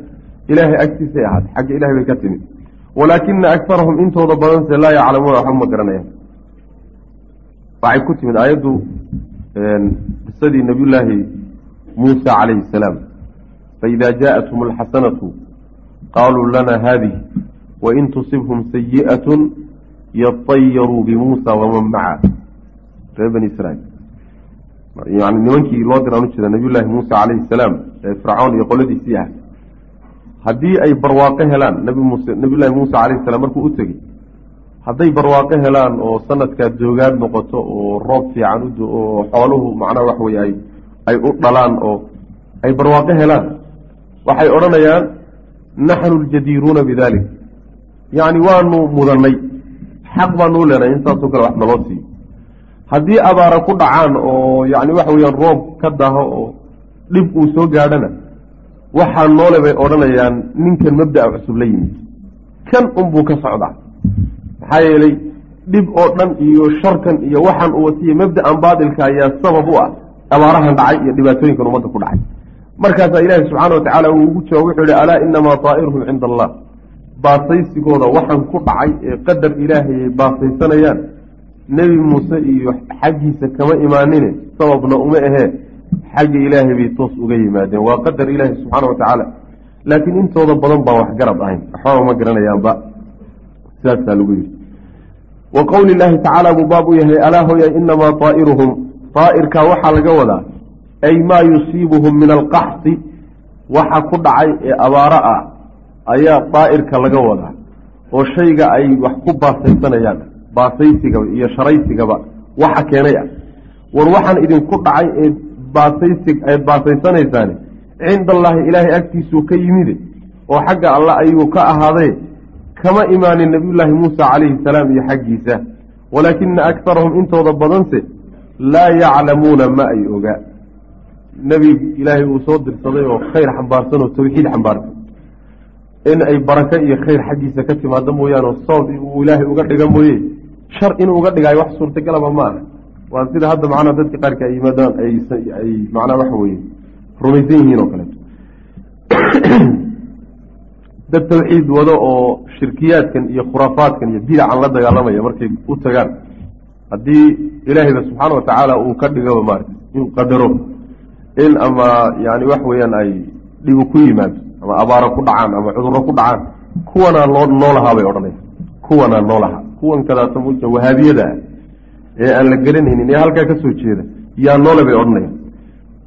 ilaahay agtiisay ahaatay xagga ilahay bay ka timid. Walaakina akarahum intooda badanse laa yaclamuuna waxba ma garanayaan. Waxay ku timid aayaddu qisadii nabiyullaahi muusa calayhi salaam. Faida jaaءathum alxasanatu qaaluu lana haadih wain tusibhum sayi'atun yatayaruu bimuusa waman maca reer bani israiil yani nimankii loo diraan u jeeda nabiy llaahi muusa calayhi salaam ee fircawn iyo qoladiisii ah haddii ay barwaaqo helaan nabi muuse nabiyullaahi muuse calayhi salaam markuu u tegey hadday barwaaqo helaan oo sanadkaa joogaad noqoto oo roob fiican u do- oo xooluhu macnaha wax weye ay ay u dhalaan oo ay barwaaqo helaan waxay odhanayaan naxnu ljadiiruuna bidalik. Yacni waanu mudannay xaq baanu u leenahay intaasoo kale wax naloo siiyo haddii abaara ku dhacaan oo yacni waxa weeyaan roob ka daho oo dhib uu soo gaadhana waxaa noole bay odhanayaan ninkan mabda'a cusub la yimid. Kan unbuu ka socdaa. Maxaa yeelay dhib oo dhan iyo sharkan iyo waxaan uu watiya mabda'an baadilka ayaa sabab u ah abaarahan dhacay iyo dhibaatooyinkan ummadda ku dhacay. Markaasaa ilaahi subxaana wa tacaala uu ugu jawaab wuxuu yihi alaa inamaa taa'iruhum cinda allah baasaysigooda waxaan ku dhacay ee qadar ilaahay ay baasaysanayaan nebi muuse iyo xaggiisa kama imaanine sababna uma ahee xagga ilaahay bay toos uga yimaadeen waa qadar ilaahi subxaana wa tacaala. Laakiin intooda badan baa wax garab ahayn waxbaba ma garanayaanba. Sidaasaa lagu yidhi. Wa qowli llaahi tacaala buu baab u yahay alaa hooya inamaa taa'iruhum. Daa'irkaa waxaa laga wadaa ay maa yusiibuhum min alqaxsi. Waxa ku dhacay ee abaaro ah ayaa daa'irka laga wadaa oo shayga ay wax ku baasaysanayaan baasaysigaba iyo sharaysigaba waxa keenay ah. War waxaan idinku dhacay ee baasaysi eed cinda allaahi ilaahay agtiisuu ka yimide oo xagga alla ayuu ka ahaaday kama imaanin nabiyullaahi muusa calayhi salaam iyo xaggiisa. Walaakina akarahum intooda badanse laa yaclamuuna ma ay ogaa nebi ilaahay uu soo dirsaday oo khayr xambaarsan oo tawxiid xambaarsan. In ay barako iyo khayr xaggiisa ka timaado mooyaane sabab uu ilaahay uga dhiga mooye shar inuu uga dhigaayo wax suurtagalaba ma aha. Waa sida hadda macnaha dadka qaarka ay yimaadaan ay macnaha waxa weye rumaysan yihiin oo kaleeto [clears throat] dad tawxiid wado oo shirkiyaadkan iyo khuraafaadkan iyo bidacan la dagaalamaya markay u tagaan haddii ilaahayba subxaana wa tacaala uu ka dhigaba maarata inuu qadaro in ama yani wax weeyaan ay dhibu ku yimaado ama abaaro ku dhacaan ama cudurro ku dhacaan kuwanaa loo noolahaa bay odhanaya kuwanaa noolahaa kuwan kadaata wahaabiyada ah ee aan la gelinaynin ee halkaa ka soo jeeda yaa noole bay odhanaya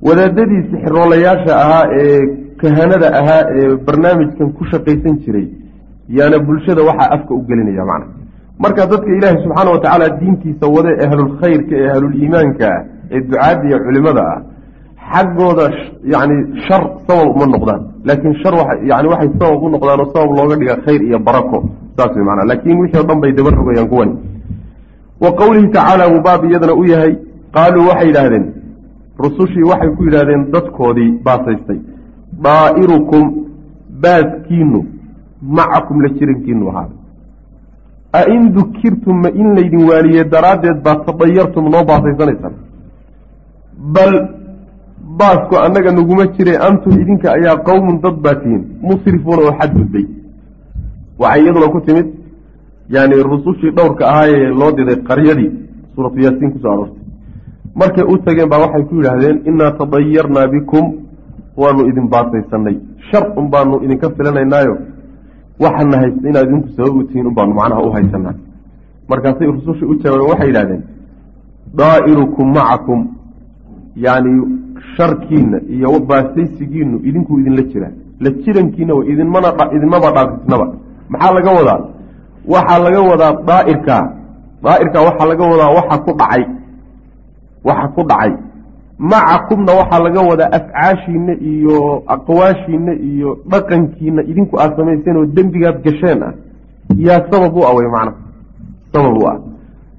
wadaadadii sixiroolayaasha ahaa ee kahanada ahaa ee barnaamijkan ku shaqaysan jiray yaana bulshada waxaa afka u gelinaya macna. Marka dadka ilaahi subxaana wa tacaala diintiisa wade ahlulkhayrka ee ahluliimaanka ah ee ducaadda iyo culimada ah xaggooda yani shar sabab uma noqdaan. Laakiin shar yani waxay sabab u noqdaan oo sabab looga dhiga khayr iyo barako. Saas wey maanaa laakiin wixii o dhan bay daba rogayaan kuwani. Wa qowlihi tacaala wuu baab iyadana u yahay qaaluu waxay yidhaahdeen rusushii waxay ku yidhahdeen dadkoodii baasaystay daa'irukum baaskiinu macakum la jirankiinu ahaada. A in dukirtum ma in laydin waaniye daraaddeed baa tadayartum noo baasaysanaysaan bal baasku annaga naguma jire antum idinka ayaa qowmun dad baa tihiin musrifuuna oo xadgudbay waxay iyaduna ku timid yani rusushii dhowrka ahaayee loo diday qaryadii suuratu yaasiin ku soo aroortay. Markay u tageen baa waxay ku yidhaahdeen innaa tadayarnaa bikum waanu idin baasaysanay shar un baanu idinka filanaynaayo. Waxana haysta inaad idinku sabab u tihiin baanu macnaha u haysanaa markaasay rusushii u jawaabeen waxay yidhahdeen daa'irukum macakum yani sharkiina iyo baasaysigiinu idinkuu idinla jiraa la jirankiina idinmana idinmaba dhaafisnaba. Maxaa laga wadaa? Waxaa laga wadaa daairkaa daairkaa waxaa laga wadaa waxa ku dhacay. Waxa ku dhacay. Macakumna waxaa laga wadaa afcaashiina iyo aqwaashiina iyo dhaqankiina idinku aad samayseen oo dembigaad gasheen ah. Yaa sabab u ah wey macna. Sabab u ah.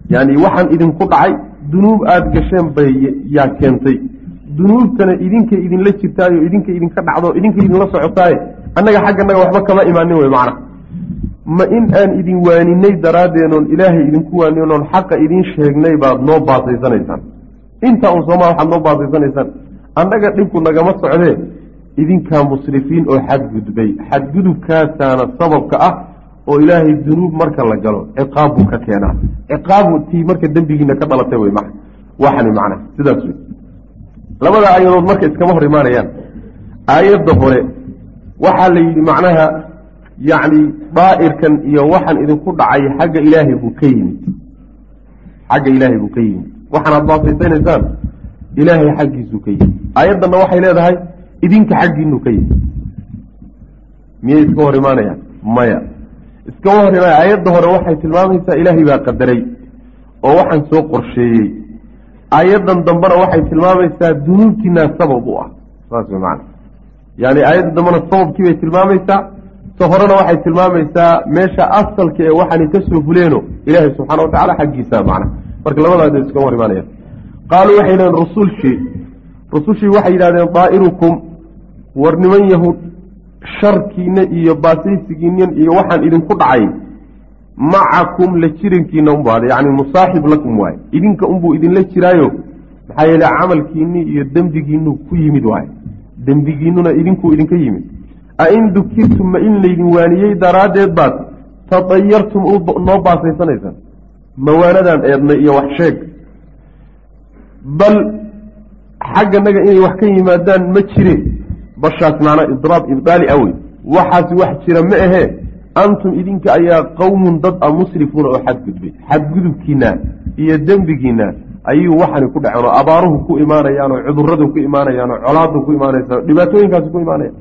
Yani waxaan idinku dhacay dunuub aada gasheen bay yaa keentay dunuubtana idinkay idinla jirtaayo idinka idinka dhacdo idinka idinla socotaaye annaga xagganaga waxba kama imaanin wey macna. Ma in aan idin waaninay daraadeen oon ilaahay idinku waanin oon xaqa idin sheegnay baad noo baasaysanaysaan intaa un soomaa waxaad noo baasaysanaysaan annaga dhibku nagama socdee idinkaa musrifiin oo xadgudbay. Xadgudubkaasaana sababka ah oo ilaahay dunuub marka la galo ciqaab buu ka keenaa. Ciqaabu tii marka dembigiina ka dhalatay wey ma waxani macna sidaas wey labada aayadood marka iskama hor imaanayaan aayadda hore waxaa la yidhi macnaha yacni daa'irkan iyo waxaan idinku dhacay xagga ilaahay buu ka yimid. Xagga ilaahay buu ka yimid. Waxaanaad baasaysanaysaan ilaahay xaggiisuu ka yimid. Aayaddanna waxay leedahay idinka xaggiinuu ka yimid. Miyay iska hor imaanayaan maya. Iskama hor imaanaya aayadda hore waxay tilmaamaysaa ilaahay baa qadaray oo waxaan soo qorsheeyey aayaddan dambena waxay tilmaamaysaa dunuubtiinaa sabab u ah. Saas way macana yani aayadda dambena sababkii bay tilmaamaysaa ta horena waxay tilmaamaysaa meesha asalka ee waxaani ka soo fuleeno ilaahay subxana wa tacala xaggiisa macna. Marka labadaada iskama hor imaanayaan qaaluu waxay yidhahdeen rusulshii rusushii waxay yidhahdeen daa'irukum war niman yahuud sharkiina iyo baasaysigiina iyo waxaan idinku dhacay macakum la jirankiina unbaada yacni musaaxib lakum waaye idinka unbuu idinla jiraayo maxaa yeele camalkiinni iyo dembigiinu ku yimid waaye dembigiinuna idinkuu idinka yimid. A in dukirtum ma in laydin waaniyey daraaddeed baad. Tadayartum noo baasaysanaysaan mawaanadan eednay iyo wax sheeg. Bal xagganaga inay wax ka yimaadaan ma jire. Bashaas macnaa idraab ibdaali awey waxaasi wax jira ma ahee antum idinka ayaa qowmun dad a musrifuuna oo xadgudbay xadgudubkiina iyo dembigiina ayuu waxani ku dhaceen oo abaaruhu ku imaanayaan oo cuduradu ku imaanayaan oo colaadu ku imaanaysa dhibaatooyinkaasi ku imaanayaan